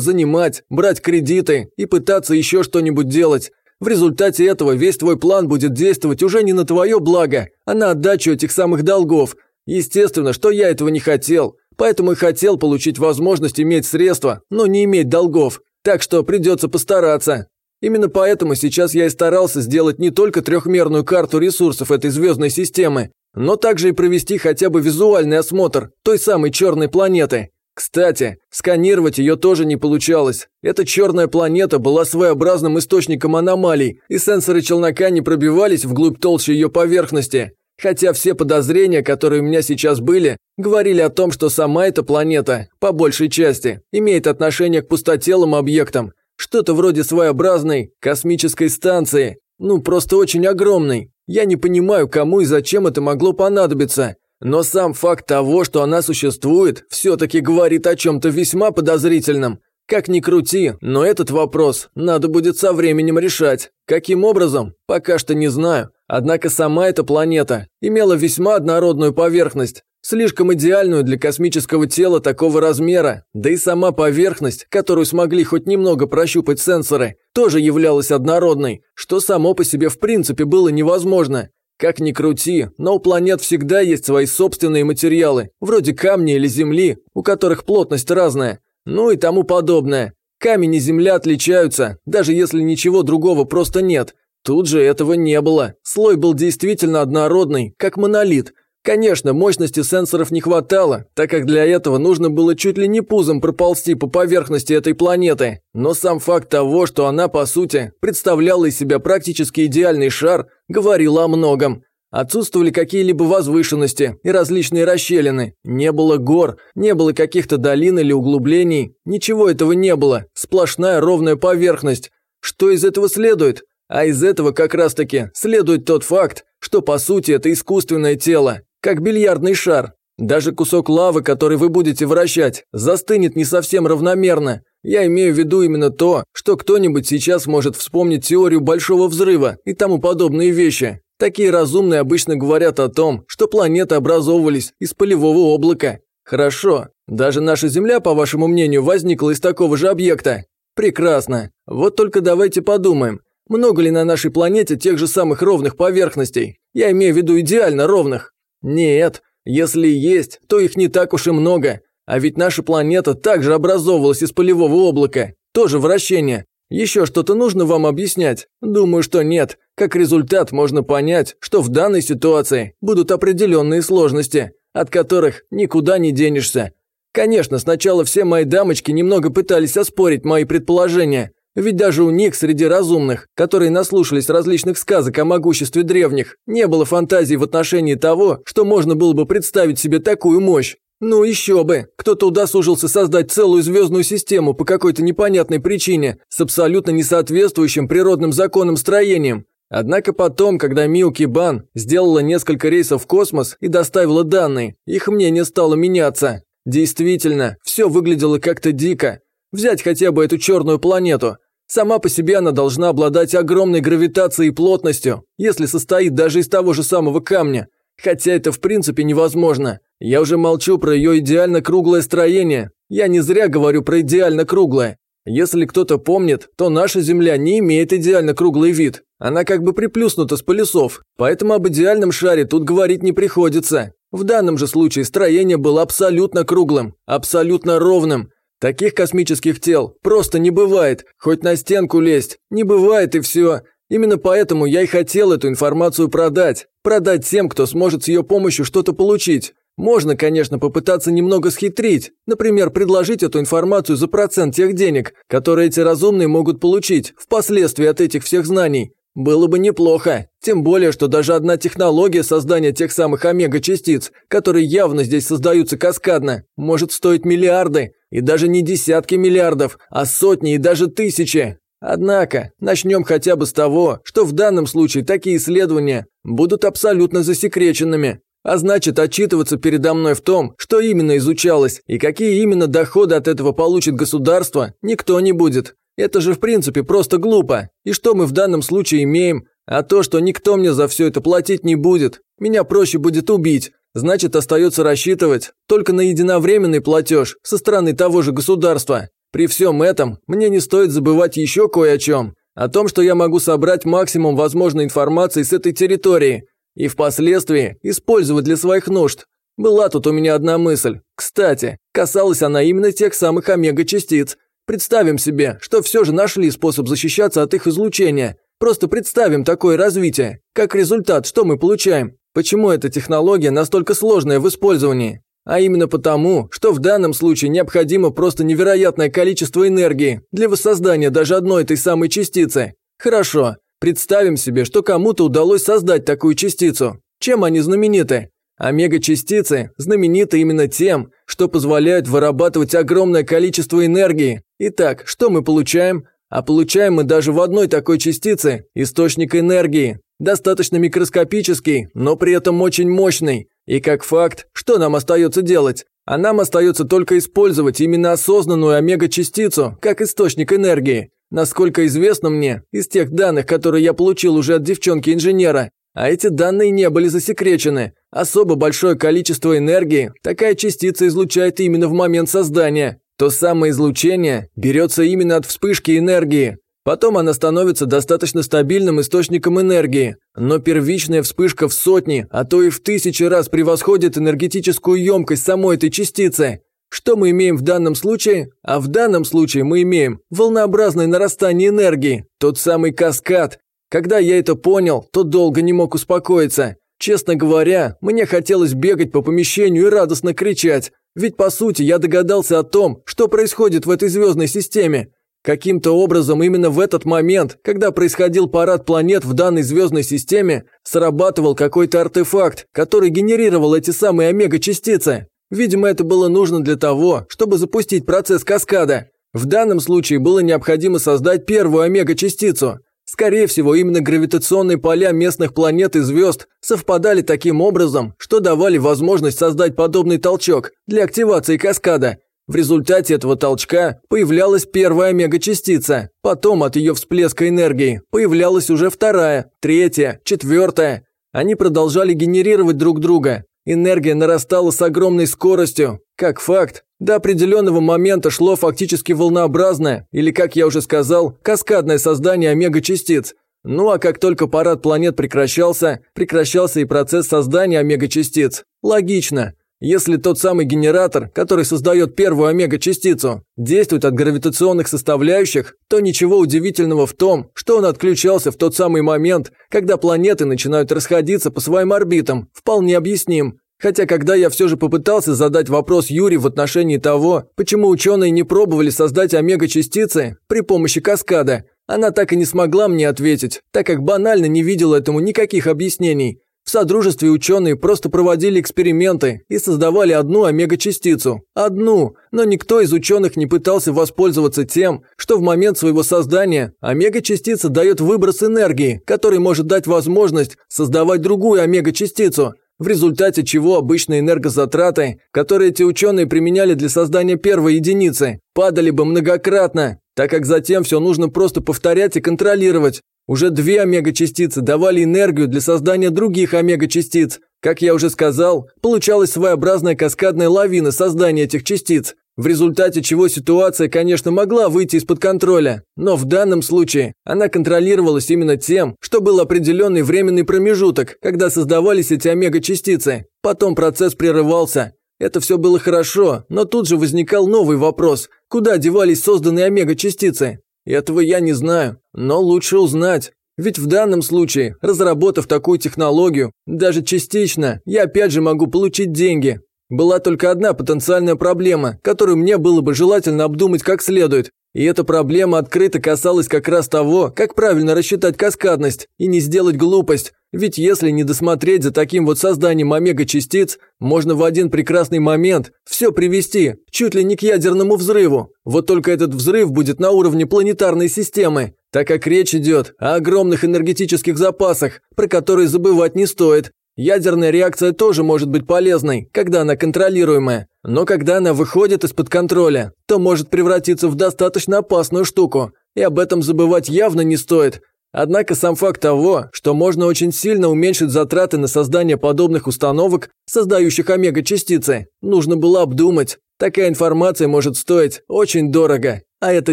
занимать, брать кредиты и пытаться еще что-нибудь делать. В результате этого весь твой план будет действовать уже не на твое благо, а на отдачу этих самых долгов. Естественно, что я этого не хотел, поэтому и хотел получить возможность иметь средства, но не иметь долгов. Так что придется постараться. Именно поэтому сейчас я и старался сделать не только трехмерную карту ресурсов этой звездной системы, но также и провести хотя бы визуальный осмотр той самой черной планеты. Кстати, сканировать ее тоже не получалось. Эта черная планета была своеобразным источником аномалий, и сенсоры челнока не пробивались вглубь толщи ее поверхности. Хотя все подозрения, которые у меня сейчас были, говорили о том, что сама эта планета, по большей части, имеет отношение к пустотелым объектам. Что-то вроде своеобразной космической станции. Ну, просто очень огромной. Я не понимаю, кому и зачем это могло понадобиться. Но сам факт того, что она существует, все-таки говорит о чем-то весьма подозрительном. Как ни крути, но этот вопрос надо будет со временем решать. Каким образом? Пока что не знаю. Однако сама эта планета имела весьма однородную поверхность, слишком идеальную для космического тела такого размера, да и сама поверхность, которую смогли хоть немного прощупать сенсоры, тоже являлась однородной, что само по себе в принципе было невозможно. Как ни крути, но у планет всегда есть свои собственные материалы, вроде камня или земли, у которых плотность разная ну и тому подобное. Камень и земля отличаются, даже если ничего другого просто нет. Тут же этого не было. Слой был действительно однородный, как монолит. Конечно, мощности сенсоров не хватало, так как для этого нужно было чуть ли не пузом проползти по поверхности этой планеты. Но сам факт того, что она, по сути, представляла из себя практически идеальный шар, говорил о многом. Отсутствовали какие-либо возвышенности и различные расщелины. Не было гор, не было каких-то долин или углублений. Ничего этого не было. Сплошная ровная поверхность. Что из этого следует? А из этого как раз-таки следует тот факт, что по сути это искусственное тело, как бильярдный шар. Даже кусок лавы, который вы будете вращать, застынет не совсем равномерно. Я имею в виду именно то, что кто-нибудь сейчас может вспомнить теорию большого взрыва и тому подобные вещи. Такие разумные обычно говорят о том, что планеты образовывались из полевого облака. Хорошо. Даже наша Земля, по вашему мнению, возникла из такого же объекта. Прекрасно. Вот только давайте подумаем, много ли на нашей планете тех же самых ровных поверхностей? Я имею в виду идеально ровных. Нет. Если есть, то их не так уж и много. А ведь наша планета также образовывалась из полевого облака. Тоже вращение. Еще что-то нужно вам объяснять? Думаю, что нет. Как результат можно понять, что в данной ситуации будут определенные сложности, от которых никуда не денешься. Конечно, сначала все мои дамочки немного пытались оспорить мои предположения, ведь даже у них среди разумных, которые наслушались различных сказок о могуществе древних, не было фантазии в отношении того, что можно было бы представить себе такую мощь. Ну еще бы, кто-то удосужился создать целую звездную систему по какой-то непонятной причине с абсолютно несоответствующим природным законам строением. Однако потом, когда Милки Бан сделала несколько рейсов в космос и доставила данные, их мнение стало меняться. Действительно, все выглядело как-то дико. Взять хотя бы эту черную планету. Сама по себе она должна обладать огромной гравитацией и плотностью, если состоит даже из того же самого камня. Хотя это в принципе невозможно. Я уже молчу про ее идеально круглое строение. Я не зря говорю про идеально круглое. Если кто-то помнит, то наша Земля не имеет идеально круглый вид. Она как бы приплюснута с полюсов, поэтому об идеальном шаре тут говорить не приходится. В данном же случае строение было абсолютно круглым, абсолютно ровным. Таких космических тел просто не бывает, хоть на стенку лезть, не бывает и все. Именно поэтому я и хотел эту информацию продать. Продать тем, кто сможет с ее помощью что-то получить. Можно, конечно, попытаться немного схитрить, например, предложить эту информацию за процент тех денег, которые эти разумные могут получить впоследствии от этих всех знаний. Было бы неплохо, тем более, что даже одна технология создания тех самых омега-частиц, которые явно здесь создаются каскадно, может стоить миллиарды, и даже не десятки миллиардов, а сотни и даже тысячи. Однако, начнем хотя бы с того, что в данном случае такие исследования будут абсолютно засекреченными. А значит, отчитываться передо мной в том, что именно изучалось и какие именно доходы от этого получит государство, никто не будет. Это же в принципе просто глупо. И что мы в данном случае имеем? А то, что никто мне за все это платить не будет. Меня проще будет убить. Значит, остается рассчитывать только на единовременный платеж со стороны того же государства. При всем этом мне не стоит забывать еще кое о чем. О том, что я могу собрать максимум возможной информации с этой территории и впоследствии использовать для своих нужд. Была тут у меня одна мысль. Кстати, касалась она именно тех самых омега-частиц. Представим себе, что все же нашли способ защищаться от их излучения. Просто представим такое развитие. Как результат, что мы получаем? Почему эта технология настолько сложная в использовании? А именно потому, что в данном случае необходимо просто невероятное количество энергии для воссоздания даже одной этой самой частицы. Хорошо, представим себе, что кому-то удалось создать такую частицу. Чем они знамениты? Омега-частицы знамениты именно тем, что позволяют вырабатывать огромное количество энергии. Итак, что мы получаем? А получаем мы даже в одной такой частице источник энергии. Достаточно микроскопический, но при этом очень мощный. И как факт, что нам остается делать? А нам остается только использовать именно осознанную омега-частицу как источник энергии. Насколько известно мне, из тех данных, которые я получил уже от девчонки-инженера, а эти данные не были засекречены. Особо большое количество энергии такая частица излучает именно в момент создания. То самое излучение берется именно от вспышки энергии. Потом она становится достаточно стабильным источником энергии. Но первичная вспышка в сотни, а то и в тысячи раз превосходит энергетическую емкость самой этой частицы. Что мы имеем в данном случае? А в данном случае мы имеем волнообразное нарастание энергии, тот самый каскад. Когда я это понял, то долго не мог успокоиться. Честно говоря, мне хотелось бегать по помещению и радостно кричать. Ведь по сути я догадался о том, что происходит в этой звездной системе. Каким-то образом именно в этот момент, когда происходил парад планет в данной звездной системе, срабатывал какой-то артефакт, который генерировал эти самые омега-частицы. Видимо, это было нужно для того, чтобы запустить процесс каскада. В данном случае было необходимо создать первую омега-частицу – Скорее всего, именно гравитационные поля местных планет и звезд совпадали таким образом, что давали возможность создать подобный толчок для активации каскада. В результате этого толчка появлялась первая мегачастица, потом от ее всплеска энергии появлялась уже вторая, третья, четвертая. Они продолжали генерировать друг друга. Энергия нарастала с огромной скоростью. Как факт, до определенного момента шло фактически волнообразное, или, как я уже сказал, каскадное создание омега-частиц. Ну а как только парад планет прекращался, прекращался и процесс создания омега-частиц. Логично. Если тот самый генератор, который создает первую омега-частицу, действует от гравитационных составляющих, то ничего удивительного в том, что он отключался в тот самый момент, когда планеты начинают расходиться по своим орбитам, вполне объясним. Хотя, когда я все же попытался задать вопрос Юре в отношении того, почему ученые не пробовали создать омега-частицы при помощи каскада, она так и не смогла мне ответить, так как банально не видела этому никаких объяснений. В Содружестве ученые просто проводили эксперименты и создавали одну омега-частицу. Одну, но никто из ученых не пытался воспользоваться тем, что в момент своего создания омега-частица дает выброс энергии, который может дать возможность создавать другую омега-частицу, в результате чего обычные энергозатраты, которые эти ученые применяли для создания первой единицы, падали бы многократно, так как затем все нужно просто повторять и контролировать. Уже две омега-частицы давали энергию для создания других омега-частиц. Как я уже сказал, получалась своеобразная каскадная лавина создания этих частиц. в результате чего ситуация, конечно, могла выйти из-под контроля, но в данном случае она контролировалась именно тем, что был определенный временный промежуток, когда создавались эти омега-частицы. Потом процесс прерывался. Это все было хорошо, но тут же возникал новый вопрос – куда девались созданные омега-частицы? Этого я не знаю, но лучше узнать. Ведь в данном случае, разработав такую технологию, даже частично, я опять же могу получить деньги. Была только одна потенциальная проблема, которую мне было бы желательно обдумать как следует. И эта проблема открыто касалась как раз того, как правильно рассчитать каскадность и не сделать глупость. Ведь если не досмотреть за таким вот созданием омега-частиц, можно в один прекрасный момент все привести чуть ли не к ядерному взрыву. Вот только этот взрыв будет на уровне планетарной системы, так как речь идет о огромных энергетических запасах, про которые забывать не стоит. Ядерная реакция тоже может быть полезной, когда она контролируемая, но когда она выходит из-под контроля, то может превратиться в достаточно опасную штуку, и об этом забывать явно не стоит. Однако сам факт того, что можно очень сильно уменьшить затраты на создание подобных установок, создающих омега-частицы, нужно было обдумать. Такая информация может стоить очень дорого, а это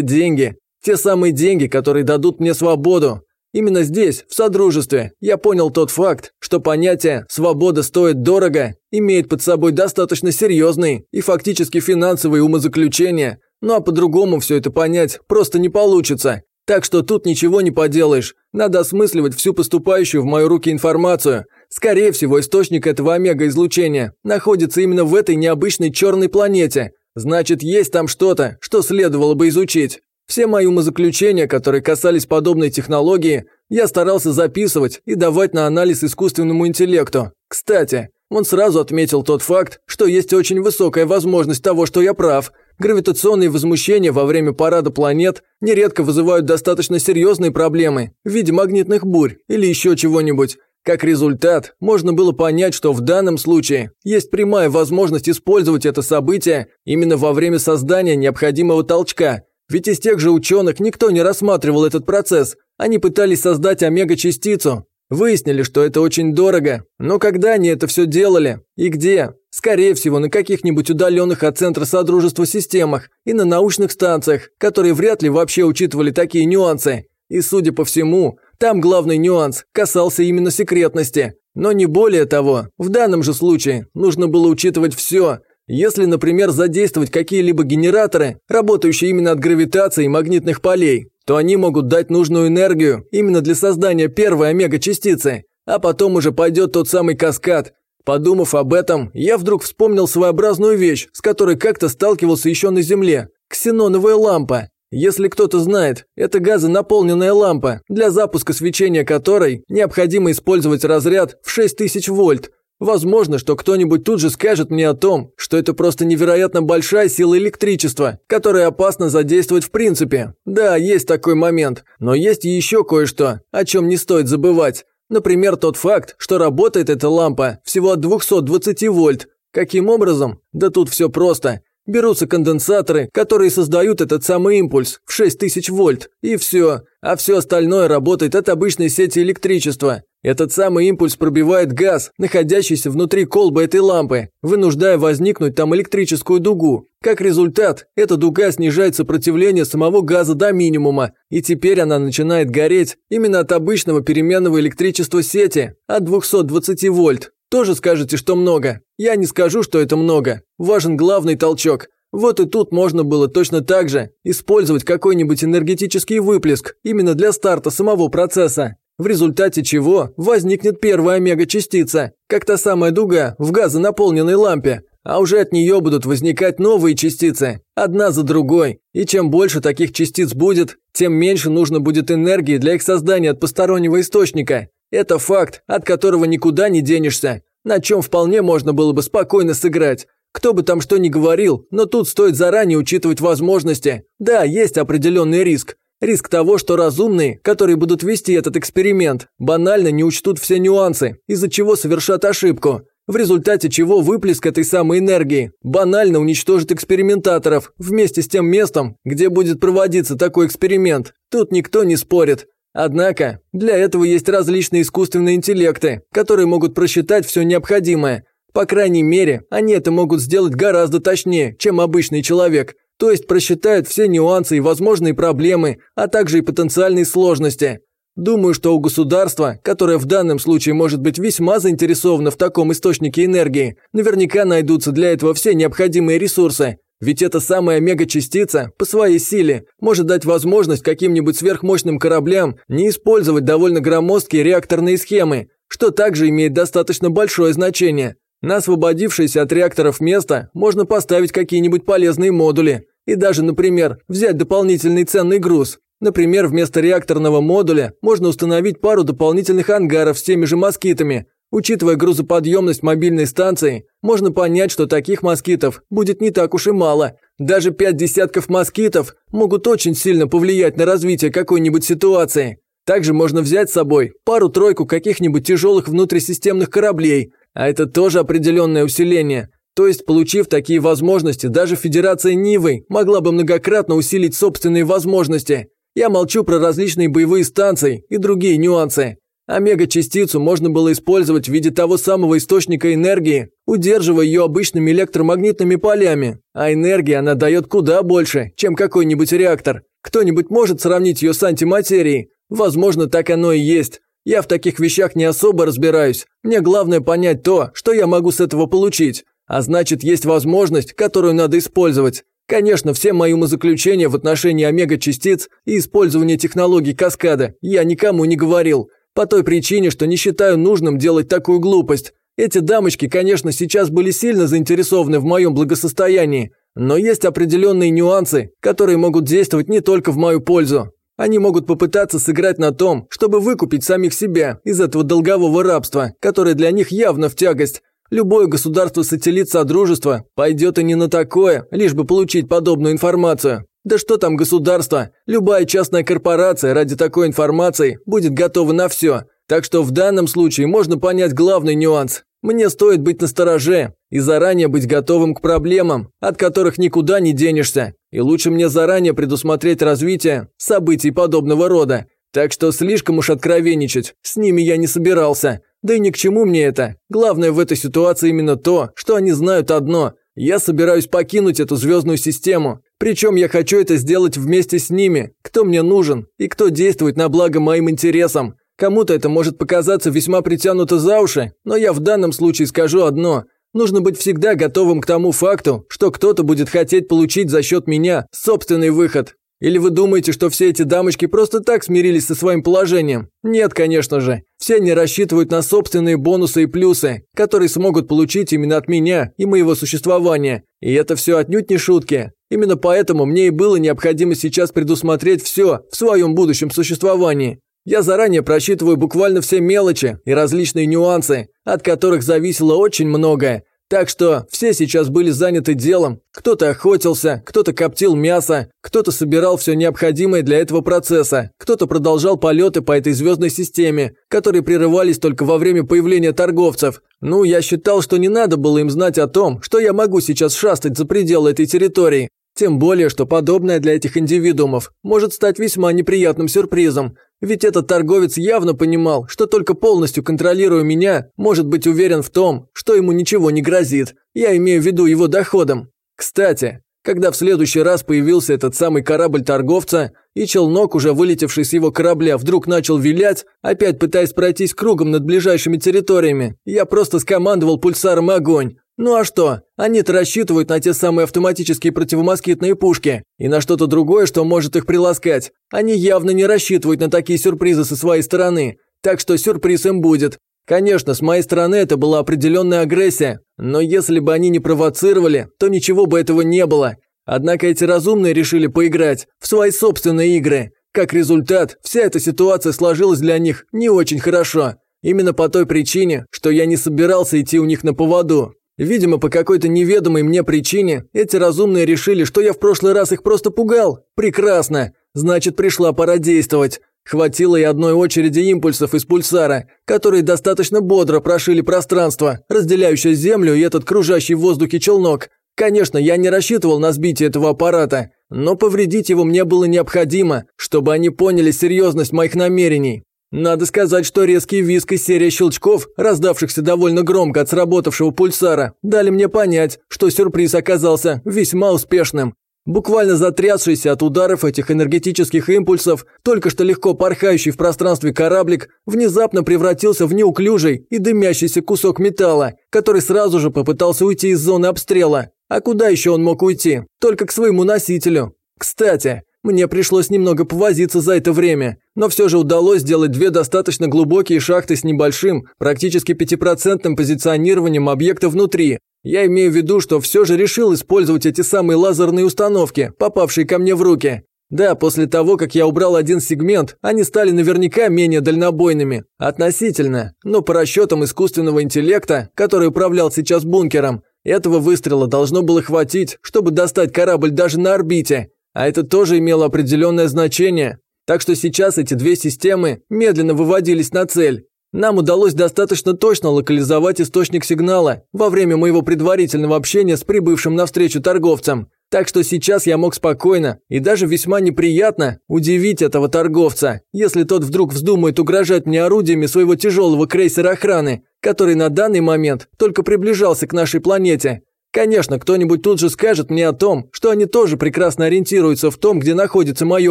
деньги. Те самые деньги, которые дадут мне свободу, Именно здесь, в Содружестве, я понял тот факт, что понятие «свобода стоит дорого» имеет под собой достаточно серьезные и фактически финансовые умозаключения, ну а по-другому все это понять просто не получится. Так что тут ничего не поделаешь, надо осмысливать всю поступающую в мои руки информацию. Скорее всего, источник этого омега-излучения находится именно в этой необычной черной планете. Значит, есть там что-то, что следовало бы изучить. Все мои умозаключения, которые касались подобной технологии, я старался записывать и давать на анализ искусственному интеллекту. Кстати, он сразу отметил тот факт, что есть очень высокая возможность того, что я прав. Гравитационные возмущения во время парада планет нередко вызывают достаточно серьезные проблемы в виде магнитных бурь или еще чего-нибудь. Как результат, можно было понять, что в данном случае есть прямая возможность использовать это событие именно во время создания необходимого толчка, ведь из тех же ученых никто не рассматривал этот процесс. Они пытались создать омега-частицу. Выяснили, что это очень дорого. Но когда они это все делали? И где? Скорее всего, на каких-нибудь удаленных от центра Содружества системах и на научных станциях, которые вряд ли вообще учитывали такие нюансы. И, судя по всему, там главный нюанс касался именно секретности. Но не более того, в данном же случае нужно было учитывать все, если, например, задействовать какие-либо генераторы, работающие именно от гравитации и магнитных полей, то они могут дать нужную энергию именно для создания первой омега-частицы, а потом уже пойдет тот самый каскад. Подумав об этом, я вдруг вспомнил своеобразную вещь, с которой как-то сталкивался еще на Земле – ксеноновая лампа. Если кто-то знает, это газонаполненная лампа, для запуска свечения которой необходимо использовать разряд в 6000 вольт, Возможно, что кто-нибудь тут же скажет мне о том, что это просто невероятно большая сила электричества, которая опасно задействовать в принципе. Да, есть такой момент, но есть еще кое-что, о чем не стоит забывать. Например, тот факт, что работает эта лампа всего от 220 вольт. Каким образом? Да тут все просто. Берутся конденсаторы, которые создают этот самый импульс в 6000 вольт, и все. А все остальное работает от обычной сети электричества. Этот самый импульс пробивает газ, находящийся внутри колбы этой лампы, вынуждая возникнуть там электрическую дугу. Как результат, эта дуга снижает сопротивление самого газа до минимума, и теперь она начинает гореть именно от обычного переменного электричества сети, от 220 вольт. Тоже скажете, что много. Я не скажу, что это много. Важен главный толчок. Вот и тут можно было точно так же использовать какой-нибудь энергетический выплеск именно для старта самого процесса в результате чего возникнет первая омега-частица, как та самая дуга в газонаполненной лампе, а уже от нее будут возникать новые частицы, одна за другой. И чем больше таких частиц будет, тем меньше нужно будет энергии для их создания от постороннего источника. Это факт, от которого никуда не денешься, на чем вполне можно было бы спокойно сыграть. Кто бы там что ни говорил, но тут стоит заранее учитывать возможности. Да, есть определенный риск, Риск того, что разумные, которые будут вести этот эксперимент, банально не учтут все нюансы, из-за чего совершат ошибку, в результате чего выплеск этой самой энергии банально уничтожит экспериментаторов вместе с тем местом, где будет проводиться такой эксперимент. Тут никто не спорит. Однако, для этого есть различные искусственные интеллекты, которые могут просчитать все необходимое. По крайней мере, они это могут сделать гораздо точнее, чем обычный человек. То есть просчитают все нюансы и возможные проблемы, а также и потенциальные сложности. Думаю, что у государства, которое в данном случае может быть весьма заинтересовано в таком источнике энергии, наверняка найдутся для этого все необходимые ресурсы. Ведь эта самая мегачастица по своей силе может дать возможность каким-нибудь сверхмощным кораблям не использовать довольно громоздкие реакторные схемы, что также имеет достаточно большое значение. На освободившееся от реакторов место можно поставить какие-нибудь полезные модули и даже, например, взять дополнительный ценный груз. Например, вместо реакторного модуля можно установить пару дополнительных ангаров с теми же москитами. Учитывая грузоподъемность мобильной станции, можно понять, что таких москитов будет не так уж и мало. Даже пять десятков москитов могут очень сильно повлиять на развитие какой-нибудь ситуации. Также можно взять с собой пару-тройку каких-нибудь тяжелых внутрисистемных кораблей, а это тоже определенное усиление. То есть, получив такие возможности, даже Федерация Нивы могла бы многократно усилить собственные возможности. Я молчу про различные боевые станции и другие нюансы. Омега-частицу можно было использовать в виде того самого источника энергии, удерживая ее обычными электромагнитными полями. А энергии она дает куда больше, чем какой-нибудь реактор. Кто-нибудь может сравнить ее с антиматерией? Возможно, так оно и есть. Я в таких вещах не особо разбираюсь. Мне главное понять то, что я могу с этого получить. А значит, есть возможность, которую надо использовать. Конечно, все мои умозаключения в отношении омега-частиц и использования технологий каскада я никому не говорил, по той причине, что не считаю нужным делать такую глупость. Эти дамочки, конечно, сейчас были сильно заинтересованы в моем благосостоянии, но есть определенные нюансы, которые могут действовать не только в мою пользу. Они могут попытаться сыграть на том, чтобы выкупить самих себя из этого долгового рабства, которое для них явно в тягость, Любое государство-сателлит Содружества пойдет и не на такое, лишь бы получить подобную информацию. Да что там государство? Любая частная корпорация ради такой информации будет готова на все. Так что в данном случае можно понять главный нюанс. Мне стоит быть настороже и заранее быть готовым к проблемам, от которых никуда не денешься. И лучше мне заранее предусмотреть развитие событий подобного рода. Так что слишком уж откровенничать с ними я не собирался. Да и ни к чему мне это. Главное в этой ситуации именно то, что они знают одно. Я собираюсь покинуть эту звездную систему. Причем я хочу это сделать вместе с ними, кто мне нужен и кто действует на благо моим интересам. Кому-то это может показаться весьма притянуто за уши, но я в данном случае скажу одно. Нужно быть всегда готовым к тому факту, что кто-то будет хотеть получить за счет меня собственный выход. Или вы думаете, что все эти дамочки просто так смирились со своим положением? Нет, конечно же. Все они рассчитывают на собственные бонусы и плюсы, которые смогут получить именно от меня и моего существования. И это все отнюдь не шутки. Именно поэтому мне и было необходимо сейчас предусмотреть все в своем будущем существовании. Я заранее просчитываю буквально все мелочи и различные нюансы, от которых зависело очень многое, так что все сейчас были заняты делом. Кто-то охотился, кто-то коптил мясо, кто-то собирал все необходимое для этого процесса, кто-то продолжал полеты по этой звездной системе, которые прерывались только во время появления торговцев. Ну, я считал, что не надо было им знать о том, что я могу сейчас шастать за пределы этой территории. Тем более, что подобное для этих индивидуумов может стать весьма неприятным сюрпризом. Ведь этот торговец явно понимал, что только полностью контролируя меня, может быть уверен в том, что ему ничего не грозит. Я имею в виду его доходом. Кстати, когда в следующий раз появился этот самый корабль торговца, и челнок, уже вылетевший с его корабля, вдруг начал вилять, опять пытаясь пройтись кругом над ближайшими территориями, я просто скомандовал пульсаром огонь. Ну а что? Они-то рассчитывают на те самые автоматические противомоскитные пушки и на что-то другое, что может их приласкать. Они явно не рассчитывают на такие сюрпризы со своей стороны. Так что сюрприз им будет. Конечно, с моей стороны это была определенная агрессия, но если бы они не провоцировали, то ничего бы этого не было. Однако эти разумные решили поиграть в свои собственные игры. Как результат, вся эта ситуация сложилась для них не очень хорошо. Именно по той причине, что я не собирался идти у них на поводу. Видимо, по какой-то неведомой мне причине эти разумные решили, что я в прошлый раз их просто пугал. Прекрасно. Значит, пришла пора действовать. Хватило и одной очереди импульсов из пульсара, которые достаточно бодро прошили пространство, разделяющее Землю и этот кружащий в воздухе челнок. Конечно, я не рассчитывал на сбитие этого аппарата, но повредить его мне было необходимо, чтобы они поняли серьезность моих намерений. Надо сказать, что резкий визг и серия щелчков, раздавшихся довольно громко от сработавшего пульсара, дали мне понять, что сюрприз оказался весьма успешным. Буквально затрясшийся от ударов этих энергетических импульсов, только что легко порхающий в пространстве кораблик, внезапно превратился в неуклюжий и дымящийся кусок металла, который сразу же попытался уйти из зоны обстрела. А куда еще он мог уйти? Только к своему носителю. Кстати, мне пришлось немного повозиться за это время, но все же удалось сделать две достаточно глубокие шахты с небольшим, практически пятипроцентным позиционированием объекта внутри, я имею в виду, что все же решил использовать эти самые лазерные установки, попавшие ко мне в руки. Да, после того, как я убрал один сегмент, они стали наверняка менее дальнобойными. Относительно. Но по расчетам искусственного интеллекта, который управлял сейчас бункером, этого выстрела должно было хватить, чтобы достать корабль даже на орбите. А это тоже имело определенное значение. Так что сейчас эти две системы медленно выводились на цель. Нам удалось достаточно точно локализовать источник сигнала во время моего предварительного общения с прибывшим навстречу торговцем. Так что сейчас я мог спокойно и даже весьма неприятно удивить этого торговца, если тот вдруг вздумает угрожать мне орудиями своего тяжелого крейсера охраны, который на данный момент только приближался к нашей планете. Конечно, кто-нибудь тут же скажет мне о том, что они тоже прекрасно ориентируются в том, где находится мое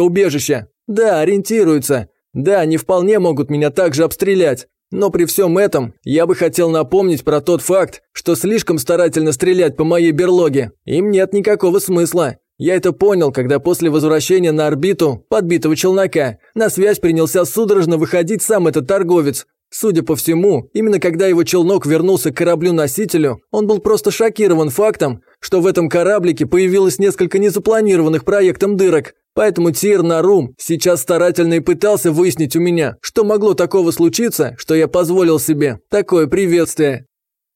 убежище. Да, ориентируются. Да, они вполне могут меня также обстрелять. Но при всем этом я бы хотел напомнить про тот факт, что слишком старательно стрелять по моей берлоге им нет никакого смысла. Я это понял, когда после возвращения на орбиту подбитого челнока на связь принялся судорожно выходить сам этот торговец. Судя по всему, именно когда его челнок вернулся к кораблю-носителю, он был просто шокирован фактом, что в этом кораблике появилось несколько незапланированных проектом дырок, Поэтому Тир Нарум сейчас старательно и пытался выяснить у меня, что могло такого случиться, что я позволил себе такое приветствие.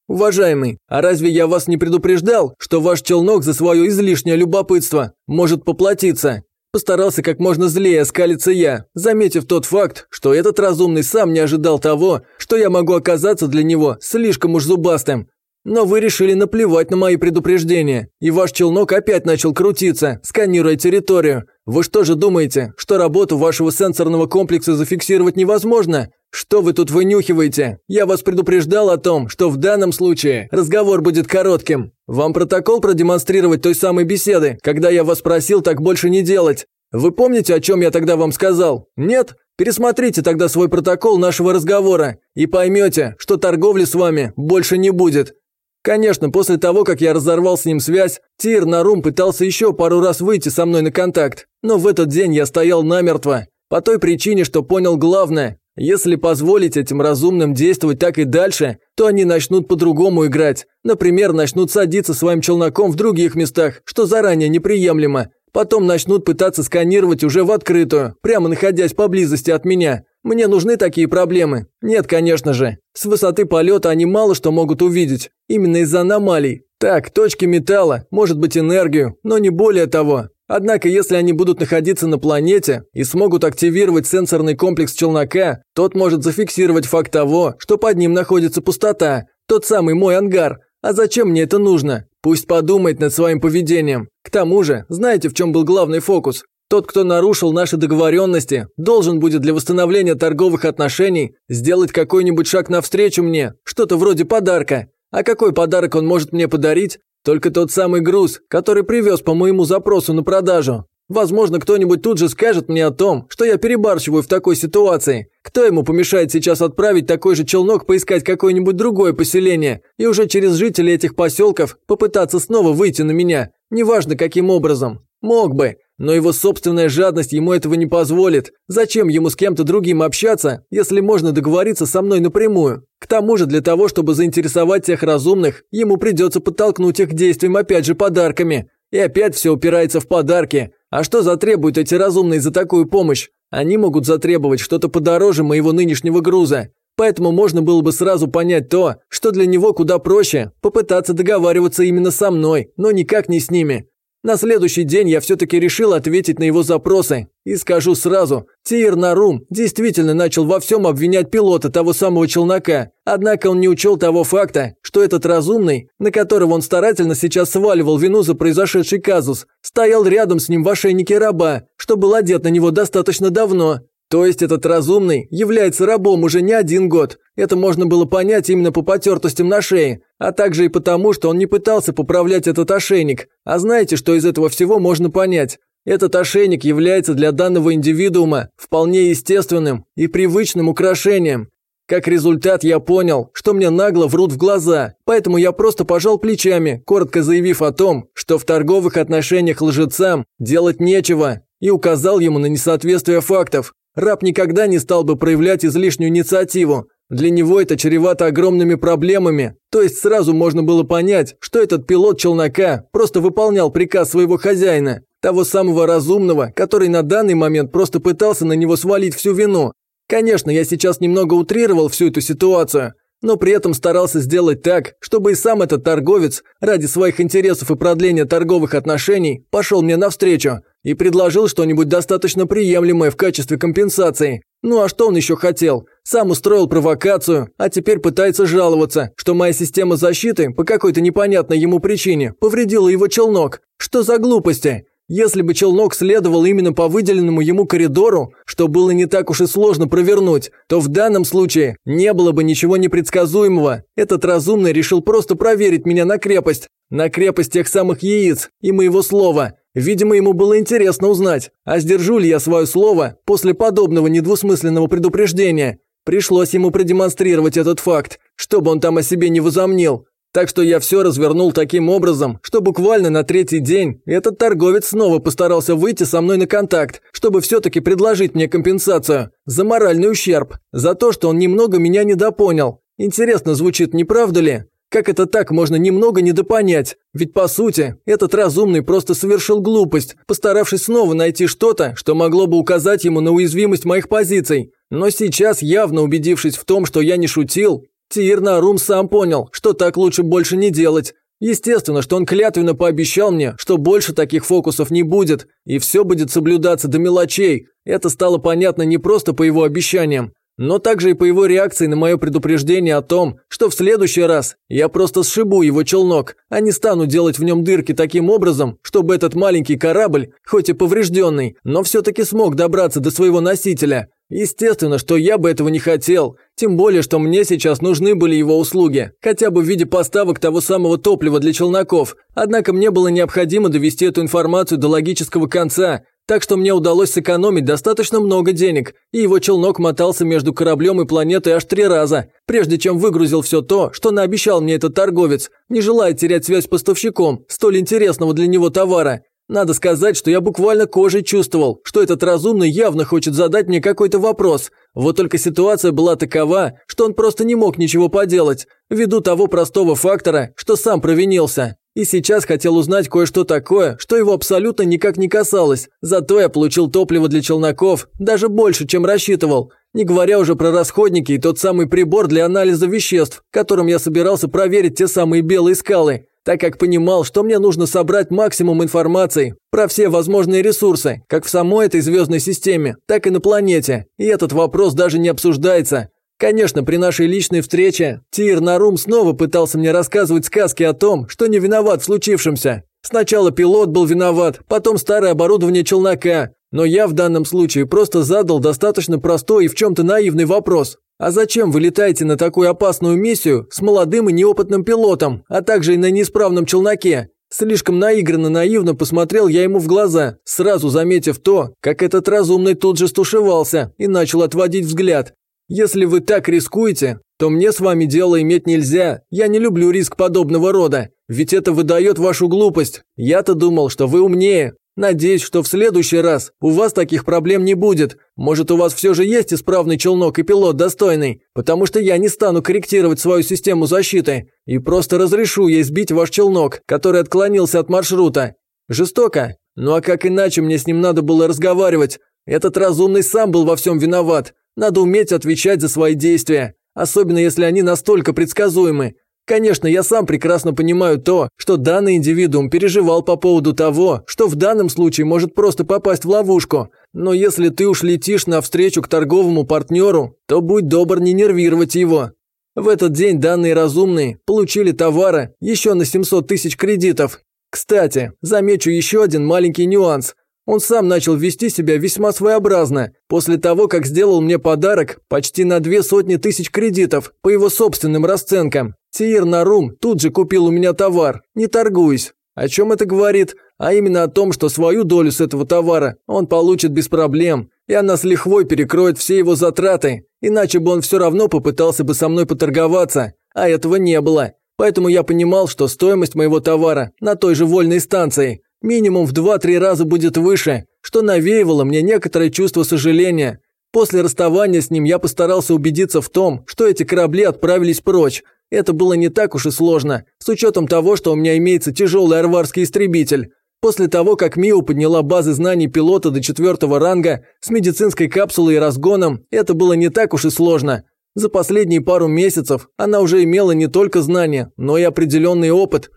«Уважаемый, а разве я вас не предупреждал, что ваш челнок за свое излишнее любопытство может поплатиться?» Постарался как можно злее скалиться я, заметив тот факт, что этот разумный сам не ожидал того, что я могу оказаться для него слишком уж зубастым. Но вы решили наплевать на мои предупреждения, и ваш челнок опять начал крутиться, сканируя территорию. Вы что же думаете, что работу вашего сенсорного комплекса зафиксировать невозможно? Что вы тут вынюхиваете? Я вас предупреждал о том, что в данном случае разговор будет коротким. Вам протокол продемонстрировать той самой беседы, когда я вас просил так больше не делать. Вы помните, о чем я тогда вам сказал? Нет? Пересмотрите тогда свой протокол нашего разговора и поймете, что торговли с вами больше не будет. Конечно, после того, как я разорвал с ним связь, Тир Нарум пытался еще пару раз выйти со мной на контакт, но в этот день я стоял намертво. По той причине, что понял главное. Если позволить этим разумным действовать так и дальше, то они начнут по-другому играть. Например, начнут садиться своим челноком в других местах, что заранее неприемлемо. Потом начнут пытаться сканировать уже в открытую, прямо находясь поблизости от меня. Мне нужны такие проблемы? Нет, конечно же. С высоты полета они мало что могут увидеть. Именно из-за аномалий. Так, точки металла, может быть энергию, но не более того. Однако, если они будут находиться на планете и смогут активировать сенсорный комплекс челнока, тот может зафиксировать факт того, что под ним находится пустота, тот самый мой ангар. А зачем мне это нужно? Пусть подумает над своим поведением. К тому же, знаете, в чем был главный фокус? Тот, кто нарушил наши договоренности, должен будет для восстановления торговых отношений сделать какой-нибудь шаг навстречу мне, что-то вроде подарка. А какой подарок он может мне подарить? Только тот самый груз, который привез по моему запросу на продажу. Возможно, кто-нибудь тут же скажет мне о том, что я перебарщиваю в такой ситуации. Кто ему помешает сейчас отправить такой же челнок поискать какое-нибудь другое поселение и уже через жителей этих поселков попытаться снова выйти на меня, неважно каким образом. Мог бы, но его собственная жадность ему этого не позволит. Зачем ему с кем-то другим общаться, если можно договориться со мной напрямую? К тому же для того, чтобы заинтересовать тех разумных, ему придется подтолкнуть их к действиям опять же подарками. И опять все упирается в подарки. А что затребуют эти разумные за такую помощь? Они могут затребовать что-то подороже моего нынешнего груза. Поэтому можно было бы сразу понять то, что для него куда проще попытаться договариваться именно со мной, но никак не с ними. На следующий день я все-таки решил ответить на его запросы. И скажу сразу, Тир Нарум действительно начал во всем обвинять пилота того самого челнока. Однако он не учел того факта, что этот разумный, на которого он старательно сейчас сваливал вину за произошедший казус, стоял рядом с ним в ошейнике раба, что был одет на него достаточно давно. То есть этот разумный является рабом уже не один год. Это можно было понять именно по потертостям на шее, а также и потому, что он не пытался поправлять этот ошейник. А знаете, что из этого всего можно понять? Этот ошейник является для данного индивидуума вполне естественным и привычным украшением. Как результат, я понял, что мне нагло врут в глаза, поэтому я просто пожал плечами, коротко заявив о том, что в торговых отношениях лжецам делать нечего, и указал ему на несоответствие фактов. Раб никогда не стал бы проявлять излишнюю инициативу. Для него это чревато огромными проблемами. То есть сразу можно было понять, что этот пилот челнока просто выполнял приказ своего хозяина, того самого разумного, который на данный момент просто пытался на него свалить всю вину. Конечно, я сейчас немного утрировал всю эту ситуацию, но при этом старался сделать так, чтобы и сам этот торговец ради своих интересов и продления торговых отношений пошел мне навстречу – и предложил что-нибудь достаточно приемлемое в качестве компенсации. Ну а что он еще хотел? Сам устроил провокацию, а теперь пытается жаловаться, что моя система защиты по какой-то непонятной ему причине повредила его челнок. Что за глупости? Если бы челнок следовал именно по выделенному ему коридору, что было не так уж и сложно провернуть, то в данном случае не было бы ничего непредсказуемого. Этот разумный решил просто проверить меня на крепость. На крепость тех самых яиц и моего слова. Видимо, ему было интересно узнать, а сдержу ли я свое слово после подобного недвусмысленного предупреждения. Пришлось ему продемонстрировать этот факт, чтобы он там о себе не возомнил. Так что я все развернул таким образом, что буквально на третий день этот торговец снова постарался выйти со мной на контакт, чтобы все-таки предложить мне компенсацию за моральный ущерб, за то, что он немного меня недопонял. Интересно звучит, не правда ли? Как это так можно немного недопонять? Ведь по сути, этот разумный просто совершил глупость, постаравшись снова найти что-то, что могло бы указать ему на уязвимость моих позиций. Но сейчас, явно убедившись в том, что я не шутил, Тир Нарум сам понял, что так лучше больше не делать. Естественно, что он клятвенно пообещал мне, что больше таких фокусов не будет, и все будет соблюдаться до мелочей. Это стало понятно не просто по его обещаниям, но также и по его реакции на мое предупреждение о том, что в следующий раз я просто сшибу его челнок, а не стану делать в нем дырки таким образом, чтобы этот маленький корабль, хоть и поврежденный, но все-таки смог добраться до своего носителя. Естественно, что я бы этого не хотел, тем более, что мне сейчас нужны были его услуги, хотя бы в виде поставок того самого топлива для челноков. Однако мне было необходимо довести эту информацию до логического конца, так что мне удалось сэкономить достаточно много денег, и его челнок мотался между кораблем и планетой аж три раза, прежде чем выгрузил все то, что наобещал мне этот торговец, не желая терять связь с поставщиком столь интересного для него товара. Надо сказать, что я буквально кожей чувствовал, что этот разумный явно хочет задать мне какой-то вопрос. Вот только ситуация была такова, что он просто не мог ничего поделать, ввиду того простого фактора, что сам провинился. И сейчас хотел узнать кое-что такое, что его абсолютно никак не касалось. Зато я получил топливо для челноков, даже больше, чем рассчитывал. Не говоря уже про расходники и тот самый прибор для анализа веществ, которым я собирался проверить те самые белые скалы, так как понимал, что мне нужно собрать максимум информации про все возможные ресурсы, как в самой этой звездной системе, так и на планете. И этот вопрос даже не обсуждается. Конечно, при нашей личной встрече Тир Нарум снова пытался мне рассказывать сказки о том, что не виноват в случившемся. Сначала пилот был виноват, потом старое оборудование челнока. Но я в данном случае просто задал достаточно простой и в чем-то наивный вопрос. А зачем вы летаете на такую опасную миссию с молодым и неопытным пилотом, а также и на неисправном челноке? Слишком наигранно наивно посмотрел я ему в глаза, сразу заметив то, как этот разумный тут же стушевался и начал отводить взгляд. Если вы так рискуете, то мне с вами дело иметь нельзя. Я не люблю риск подобного рода, ведь это выдает вашу глупость. Я-то думал, что вы умнее. Надеюсь, что в следующий раз у вас таких проблем не будет. Может, у вас все же есть исправный челнок и пилот достойный, потому что я не стану корректировать свою систему защиты и просто разрешу ей сбить ваш челнок, который отклонился от маршрута. Жестоко? Ну а как иначе мне с ним надо было разговаривать? Этот разумный сам был во всем виноват. Надо уметь отвечать за свои действия, особенно если они настолько предсказуемы. Конечно, я сам прекрасно понимаю то, что данный индивидуум переживал по поводу того, что в данном случае может просто попасть в ловушку. Но если ты уж летишь навстречу к торговому партнеру, то будь добр не нервировать его. В этот день данные разумные получили товары еще на 700 тысяч кредитов. Кстати, замечу еще один маленький нюанс. Он сам начал вести себя весьма своеобразно. После того, как сделал мне подарок почти на две сотни тысяч кредитов по его собственным расценкам. Тиир Нарум тут же купил у меня товар, не торгуюсь. О чем это говорит? А именно о том, что свою долю с этого товара он получит без проблем, и она с лихвой перекроет все его затраты, иначе бы он все равно попытался бы со мной поторговаться, а этого не было. Поэтому я понимал, что стоимость моего товара на той же вольной станции минимум в 2-3 раза будет выше, что навеивало мне некоторое чувство сожаления. После расставания с ним я постарался убедиться в том, что эти корабли отправились прочь. Это было не так уж и сложно, с учетом того, что у меня имеется тяжелый арварский истребитель. После того, как Мио подняла базы знаний пилота до четвертого ранга с медицинской капсулой и разгоном, это было не так уж и сложно. За последние пару месяцев она уже имела не только знания, но и определенный опыт,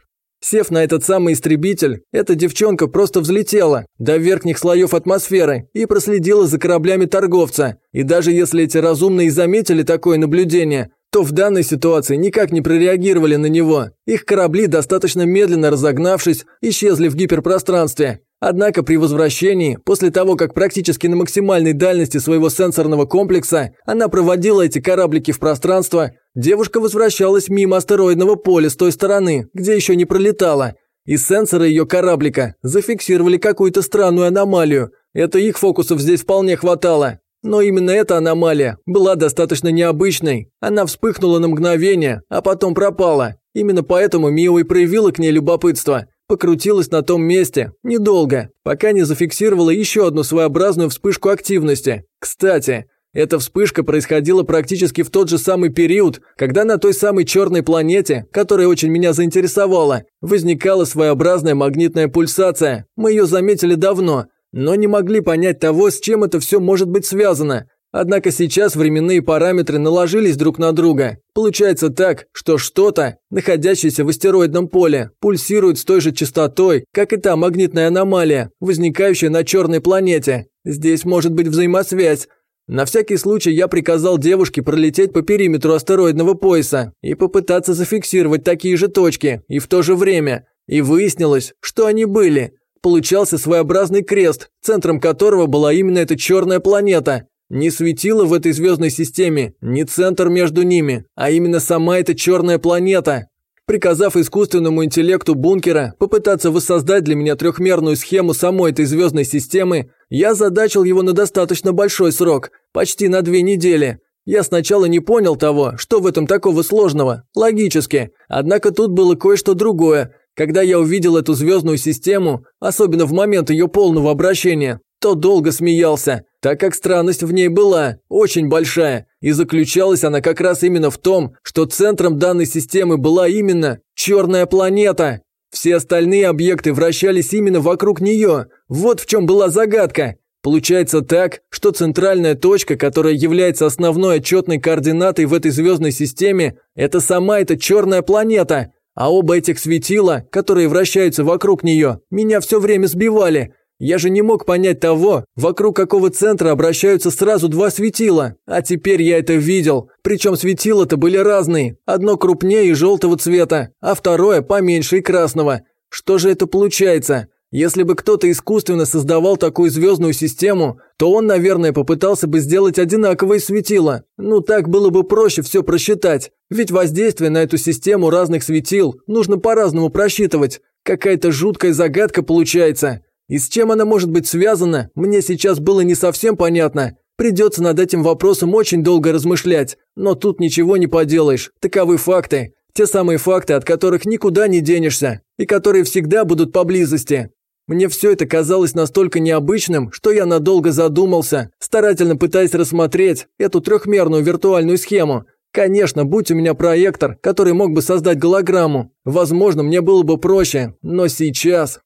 Сев на этот самый истребитель, эта девчонка просто взлетела до верхних слоев атмосферы и проследила за кораблями торговца. И даже если эти разумные заметили такое наблюдение, то в данной ситуации никак не прореагировали на него. Их корабли, достаточно медленно разогнавшись, исчезли в гиперпространстве. Однако при возвращении, после того, как практически на максимальной дальности своего сенсорного комплекса она проводила эти кораблики в пространство, девушка возвращалась мимо астероидного поля с той стороны, где еще не пролетала. И сенсоры ее кораблика зафиксировали какую-то странную аномалию. Это их фокусов здесь вполне хватало. Но именно эта аномалия была достаточно необычной. Она вспыхнула на мгновение, а потом пропала. Именно поэтому Мио и проявила к ней любопытство – Покрутилась на том месте, недолго, пока не зафиксировала еще одну своеобразную вспышку активности. Кстати, эта вспышка происходила практически в тот же самый период, когда на той самой черной планете, которая очень меня заинтересовала, возникала своеобразная магнитная пульсация. Мы ее заметили давно, но не могли понять того, с чем это все может быть связано. Однако сейчас временные параметры наложились друг на друга. Получается так, что что-то, находящееся в астероидном поле, пульсирует с той же частотой, как и та магнитная аномалия, возникающая на черной планете. Здесь может быть взаимосвязь. На всякий случай я приказал девушке пролететь по периметру астероидного пояса и попытаться зафиксировать такие же точки, и в то же время. И выяснилось, что они были. Получался своеобразный крест, центром которого была именно эта черная планета. Не светило в этой звездной системе, не центр между ними, а именно сама эта черная планета. Приказав искусственному интеллекту бункера попытаться воссоздать для меня трехмерную схему самой этой звездной системы, я задачил его на достаточно большой срок, почти на две недели. Я сначала не понял того, что в этом такого сложного, логически, однако тут было кое-что другое. Когда я увидел эту звездную систему, особенно в момент ее полного обращения, то долго смеялся, так как странность в ней была очень большая, и заключалась она как раз именно в том, что центром данной системы была именно черная планета. Все остальные объекты вращались именно вокруг нее. Вот в чем была загадка. Получается так, что центральная точка, которая является основной отчетной координатой в этой звездной системе, это сама эта черная планета. А оба этих светила, которые вращаются вокруг нее, меня все время сбивали – я же не мог понять того, вокруг какого центра обращаются сразу два светила. А теперь я это видел. Причем светила-то были разные. Одно крупнее и желтого цвета, а второе поменьше и красного. Что же это получается? Если бы кто-то искусственно создавал такую звездную систему, то он, наверное, попытался бы сделать одинаковые светила. Ну, так было бы проще все просчитать. Ведь воздействие на эту систему разных светил нужно по-разному просчитывать. Какая-то жуткая загадка получается. И с чем она может быть связана, мне сейчас было не совсем понятно. Придется над этим вопросом очень долго размышлять, но тут ничего не поделаешь, таковы факты. Те самые факты, от которых никуда не денешься, и которые всегда будут поблизости. Мне все это казалось настолько необычным, что я надолго задумался, старательно пытаясь рассмотреть эту трехмерную виртуальную схему. Конечно, будь у меня проектор, который мог бы создать голограмму, возможно, мне было бы проще, но сейчас...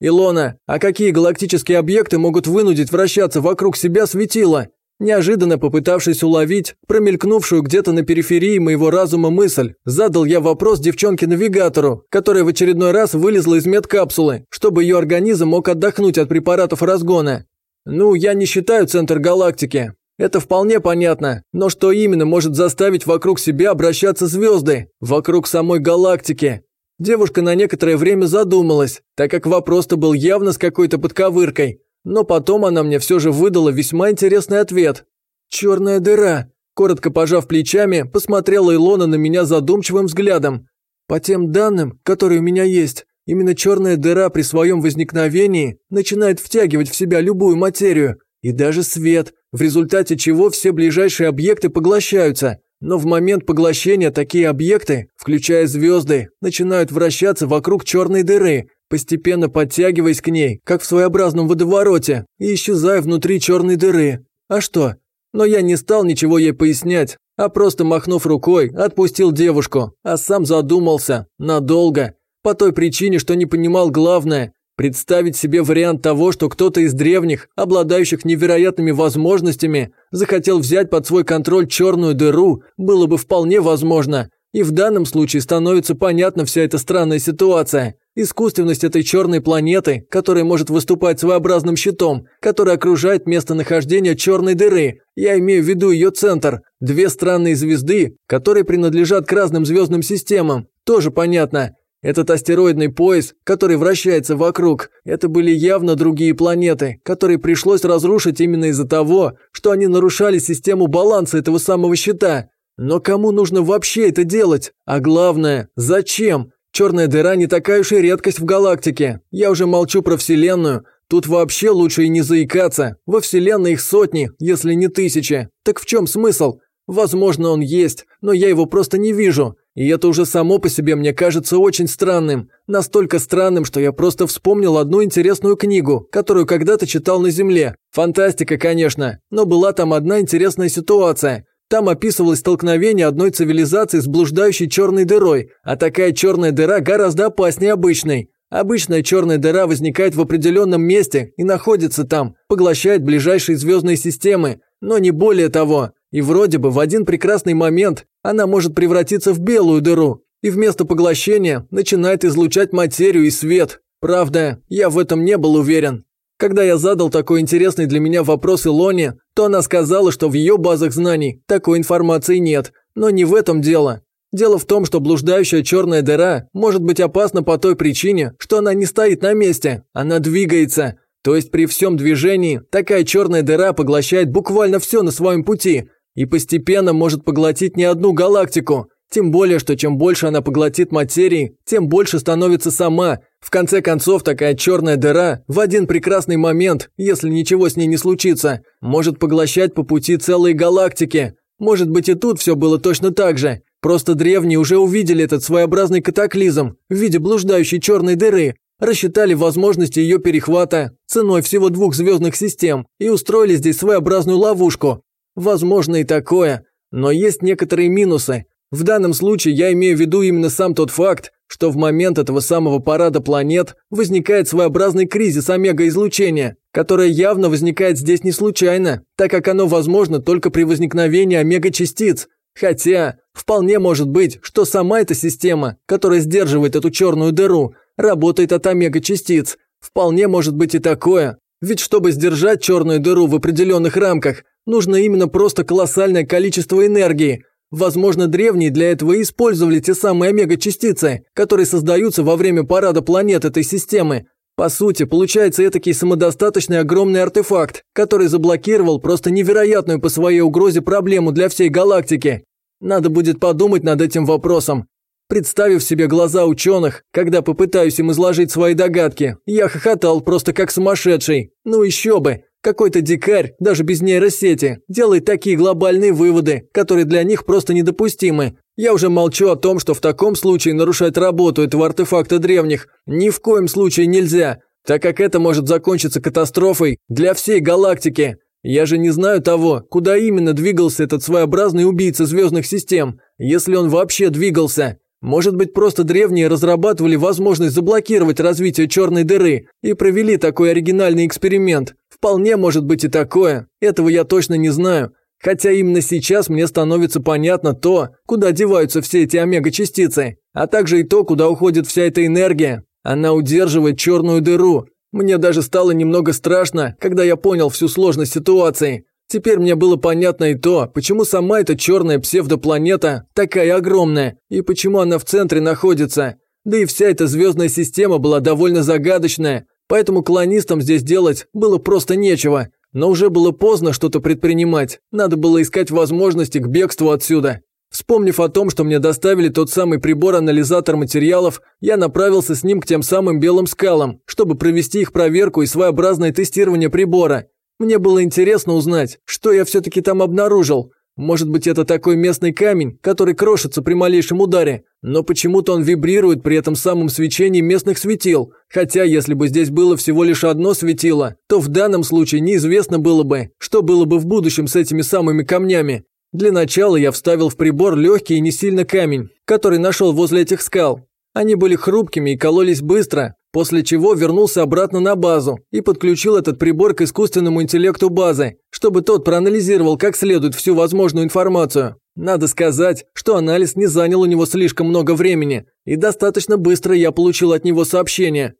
«Илона, а какие галактические объекты могут вынудить вращаться вокруг себя светила?» Неожиданно попытавшись уловить промелькнувшую где-то на периферии моего разума мысль, задал я вопрос девчонке-навигатору, которая в очередной раз вылезла из медкапсулы, чтобы ее организм мог отдохнуть от препаратов разгона. «Ну, я не считаю центр галактики. Это вполне понятно, но что именно может заставить вокруг себя обращаться звезды? Вокруг самой галактики? Девушка на некоторое время задумалась, так как вопрос-то был явно с какой-то подковыркой. но потом она мне все же выдала весьма интересный ответ. «Черная дыра», – коротко пожав плечами, посмотрела Илона на меня задумчивым взглядом. «По тем данным, которые у меня есть, именно черная дыра при своем возникновении начинает втягивать в себя любую материю, и даже свет, в результате чего все ближайшие объекты поглощаются. Но в момент поглощения такие объекты, включая звезды, начинают вращаться вокруг черной дыры, постепенно подтягиваясь к ней, как в своеобразном водовороте, и исчезая внутри черной дыры. А что? Но я не стал ничего ей пояснять, а просто махнув рукой, отпустил девушку, а сам задумался. Надолго. По той причине, что не понимал главное. Представить себе вариант того, что кто-то из древних, обладающих невероятными возможностями, захотел взять под свой контроль черную дыру, было бы вполне возможно. И в данном случае становится понятна вся эта странная ситуация. Искусственность этой черной планеты, которая может выступать своеобразным щитом, который окружает местонахождение черной дыры. Я имею в виду ее центр. Две странные звезды, которые принадлежат к разным звездным системам. Тоже понятно. Этот астероидный пояс, который вращается вокруг, это были явно другие планеты, которые пришлось разрушить именно из-за того, что они нарушали систему баланса этого самого щита. Но кому нужно вообще это делать? А главное, зачем? Черная дыра не такая уж и редкость в галактике. Я уже молчу про Вселенную. Тут вообще лучше и не заикаться. Во Вселенной их сотни, если не тысячи. Так в чем смысл? Возможно, он есть, но я его просто не вижу. И это уже само по себе мне кажется очень странным. Настолько странным, что я просто вспомнил одну интересную книгу, которую когда-то читал на Земле. Фантастика, конечно, но была там одна интересная ситуация. Там описывалось столкновение одной цивилизации с блуждающей черной дырой, а такая черная дыра гораздо опаснее обычной. Обычная черная дыра возникает в определенном месте и находится там, поглощает ближайшие звездные системы, но не более того. И вроде бы в один прекрасный момент она может превратиться в белую дыру и вместо поглощения начинает излучать материю и свет. Правда, я в этом не был уверен. Когда я задал такой интересный для меня вопрос Илоне, то она сказала, что в ее базах знаний такой информации нет. Но не в этом дело. Дело в том, что блуждающая черная дыра может быть опасна по той причине, что она не стоит на месте, она двигается. То есть при всем движении такая черная дыра поглощает буквально все на своем пути и постепенно может поглотить не одну галактику. Тем более, что чем больше она поглотит материи, тем больше становится сама. В конце концов, такая черная дыра в один прекрасный момент, если ничего с ней не случится, может поглощать по пути целые галактики. Может быть и тут все было точно так же. Просто древние уже увидели этот своеобразный катаклизм в виде блуждающей черной дыры, рассчитали возможности ее перехвата ценой всего двух звездных систем и устроили здесь своеобразную ловушку. Возможно и такое, но есть некоторые минусы. В данном случае я имею в виду именно сам тот факт, что в момент этого самого парада планет возникает своеобразный кризис омега-излучения, которое явно возникает здесь не случайно, так как оно возможно только при возникновении омега-частиц. Хотя, вполне может быть, что сама эта система, которая сдерживает эту черную дыру, работает от омега-частиц. Вполне может быть и такое. Ведь чтобы сдержать черную дыру в определенных рамках, нужно именно просто колоссальное количество энергии – Возможно, древние для этого использовали те самые омега-частицы, которые создаются во время парада планет этой системы. По сути, получается этакий самодостаточный огромный артефакт, который заблокировал просто невероятную по своей угрозе проблему для всей галактики. Надо будет подумать над этим вопросом. Представив себе глаза ученых, когда попытаюсь им изложить свои догадки, я хохотал просто как сумасшедший. Ну еще бы, какой-то дикарь, даже без нейросети, делает такие глобальные выводы, которые для них просто недопустимы. Я уже молчу о том, что в таком случае нарушать работу этого артефакта древних ни в коем случае нельзя, так как это может закончиться катастрофой для всей галактики. Я же не знаю того, куда именно двигался этот своеобразный убийца звездных систем, если он вообще двигался. Может быть, просто древние разрабатывали возможность заблокировать развитие черной дыры и провели такой оригинальный эксперимент. Вполне может быть и такое. Этого я точно не знаю. Хотя именно сейчас мне становится понятно то, куда деваются все эти омега-частицы, а также и то, куда уходит вся эта энергия. Она удерживает черную дыру. Мне даже стало немного страшно, когда я понял всю сложность ситуации. Теперь мне было понятно и то, почему сама эта черная псевдопланета такая огромная, и почему она в центре находится. Да и вся эта звездная система была довольно загадочная. Поэтому клонистам здесь делать было просто нечего. Но уже было поздно что-то предпринимать. Надо было искать возможности к бегству отсюда. Вспомнив о том, что мне доставили тот самый прибор-анализатор материалов, я направился с ним к тем самым белым скалам, чтобы провести их проверку и своеобразное тестирование прибора. Мне было интересно узнать, что я все-таки там обнаружил. Может быть, это такой местный камень, который крошится при малейшем ударе, но почему-то он вибрирует при этом самом свечении местных светил. Хотя, если бы здесь было всего лишь одно светило, то в данном случае неизвестно было бы, что было бы в будущем с этими самыми камнями. Для начала я вставил в прибор легкий и не сильно камень, который нашел возле этих скал. Они были хрупкими и кололись быстро, после чего вернулся обратно на базу и подключил этот прибор к искусственному интеллекту базы, чтобы тот проанализировал как следует всю возможную информацию. Надо сказать, что анализ не занял у него слишком много времени, и достаточно быстро я получил от него сообщение.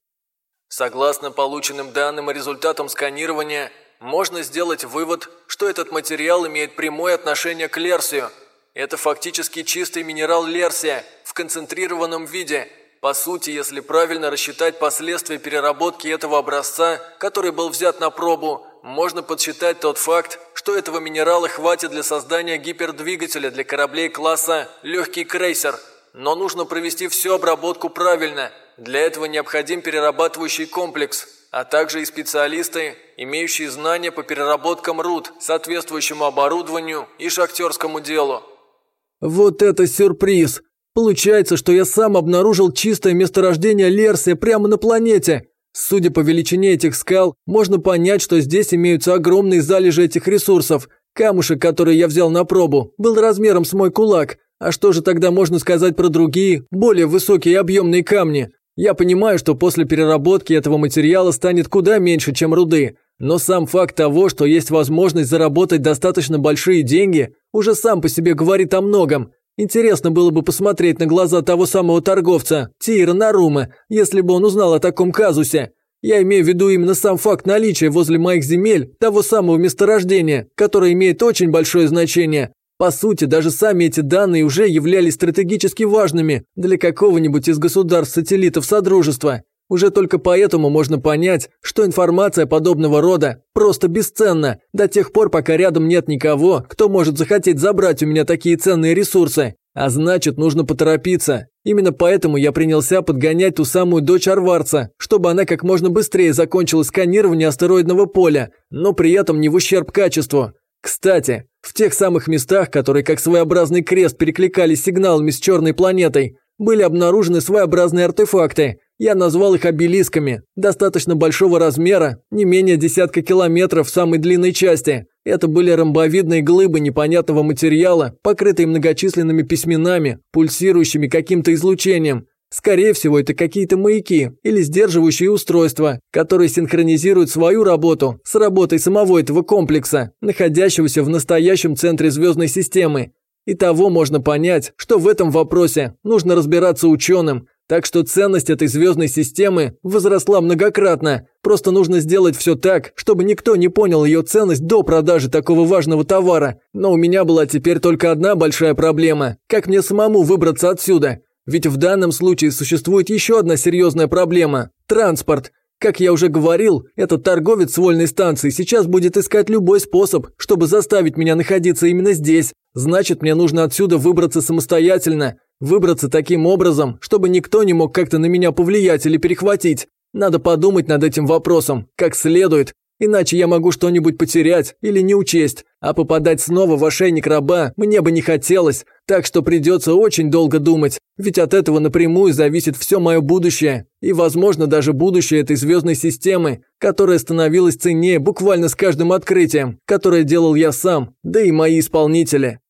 Согласно полученным данным и результатам сканирования, можно сделать вывод, что этот материал имеет прямое отношение к Лерсию. Это фактически чистый минерал Лерсия в концентрированном виде. По сути, если правильно рассчитать последствия переработки этого образца, который был взят на пробу, можно подсчитать тот факт, что этого минерала хватит для создания гипердвигателя для кораблей класса «Легкий крейсер». Но нужно провести всю обработку правильно. Для этого необходим перерабатывающий комплекс – а также и специалисты, имеющие знания по переработкам руд, соответствующему оборудованию и шахтерскому делу. Вот это сюрприз! Получается, что я сам обнаружил чистое месторождение Лерсия прямо на планете. Судя по величине этих скал, можно понять, что здесь имеются огромные залежи этих ресурсов. Камушек, который я взял на пробу, был размером с мой кулак. А что же тогда можно сказать про другие, более высокие и объемные камни? Я понимаю, что после переработки этого материала станет куда меньше, чем руды, но сам факт того, что есть возможность заработать достаточно большие деньги, уже сам по себе говорит о многом. Интересно было бы посмотреть на глаза того самого торговца, Тира Нарума, если бы он узнал о таком казусе. Я имею в виду именно сам факт наличия возле моих земель того самого месторождения, которое имеет очень большое значение, по сути, даже сами эти данные уже являлись стратегически важными для какого-нибудь из государств-сателлитов Содружества. Уже только поэтому можно понять, что информация подобного рода просто бесценна до тех пор, пока рядом нет никого, кто может захотеть забрать у меня такие ценные ресурсы. А значит, нужно поторопиться. Именно поэтому я принялся подгонять ту самую дочь Арварца, чтобы она как можно быстрее закончила сканирование астероидного поля, но при этом не в ущерб качеству. Кстати, в тех самых местах, которые как своеобразный крест перекликались сигналами с черной планетой, были обнаружены своеобразные артефакты. Я назвал их обелисками, достаточно большого размера, не менее десятка километров в самой длинной части. Это были ромбовидные глыбы непонятного материала, покрытые многочисленными письменами, пульсирующими каким-то излучением. Скорее всего, это какие-то маяки или сдерживающие устройства, которые синхронизируют свою работу с работой самого этого комплекса, находящегося в настоящем центре звездной системы. И того можно понять, что в этом вопросе нужно разбираться ученым, так что ценность этой звездной системы возросла многократно. Просто нужно сделать все так, чтобы никто не понял ее ценность до продажи такого важного товара. Но у меня была теперь только одна большая проблема – как мне самому выбраться отсюда? Ведь в данном случае существует еще одна серьезная проблема – транспорт. Как я уже говорил, этот торговец с вольной станции сейчас будет искать любой способ, чтобы заставить меня находиться именно здесь. Значит, мне нужно отсюда выбраться самостоятельно. Выбраться таким образом, чтобы никто не мог как-то на меня повлиять или перехватить. Надо подумать над этим вопросом, как следует, Иначе я могу что-нибудь потерять или не учесть, а попадать снова в ошейник раба мне бы не хотелось, так что придется очень долго думать, ведь от этого напрямую зависит все мое будущее, и, возможно, даже будущее этой звездной системы, которая становилась ценнее буквально с каждым открытием, которое делал я сам, да и мои исполнители.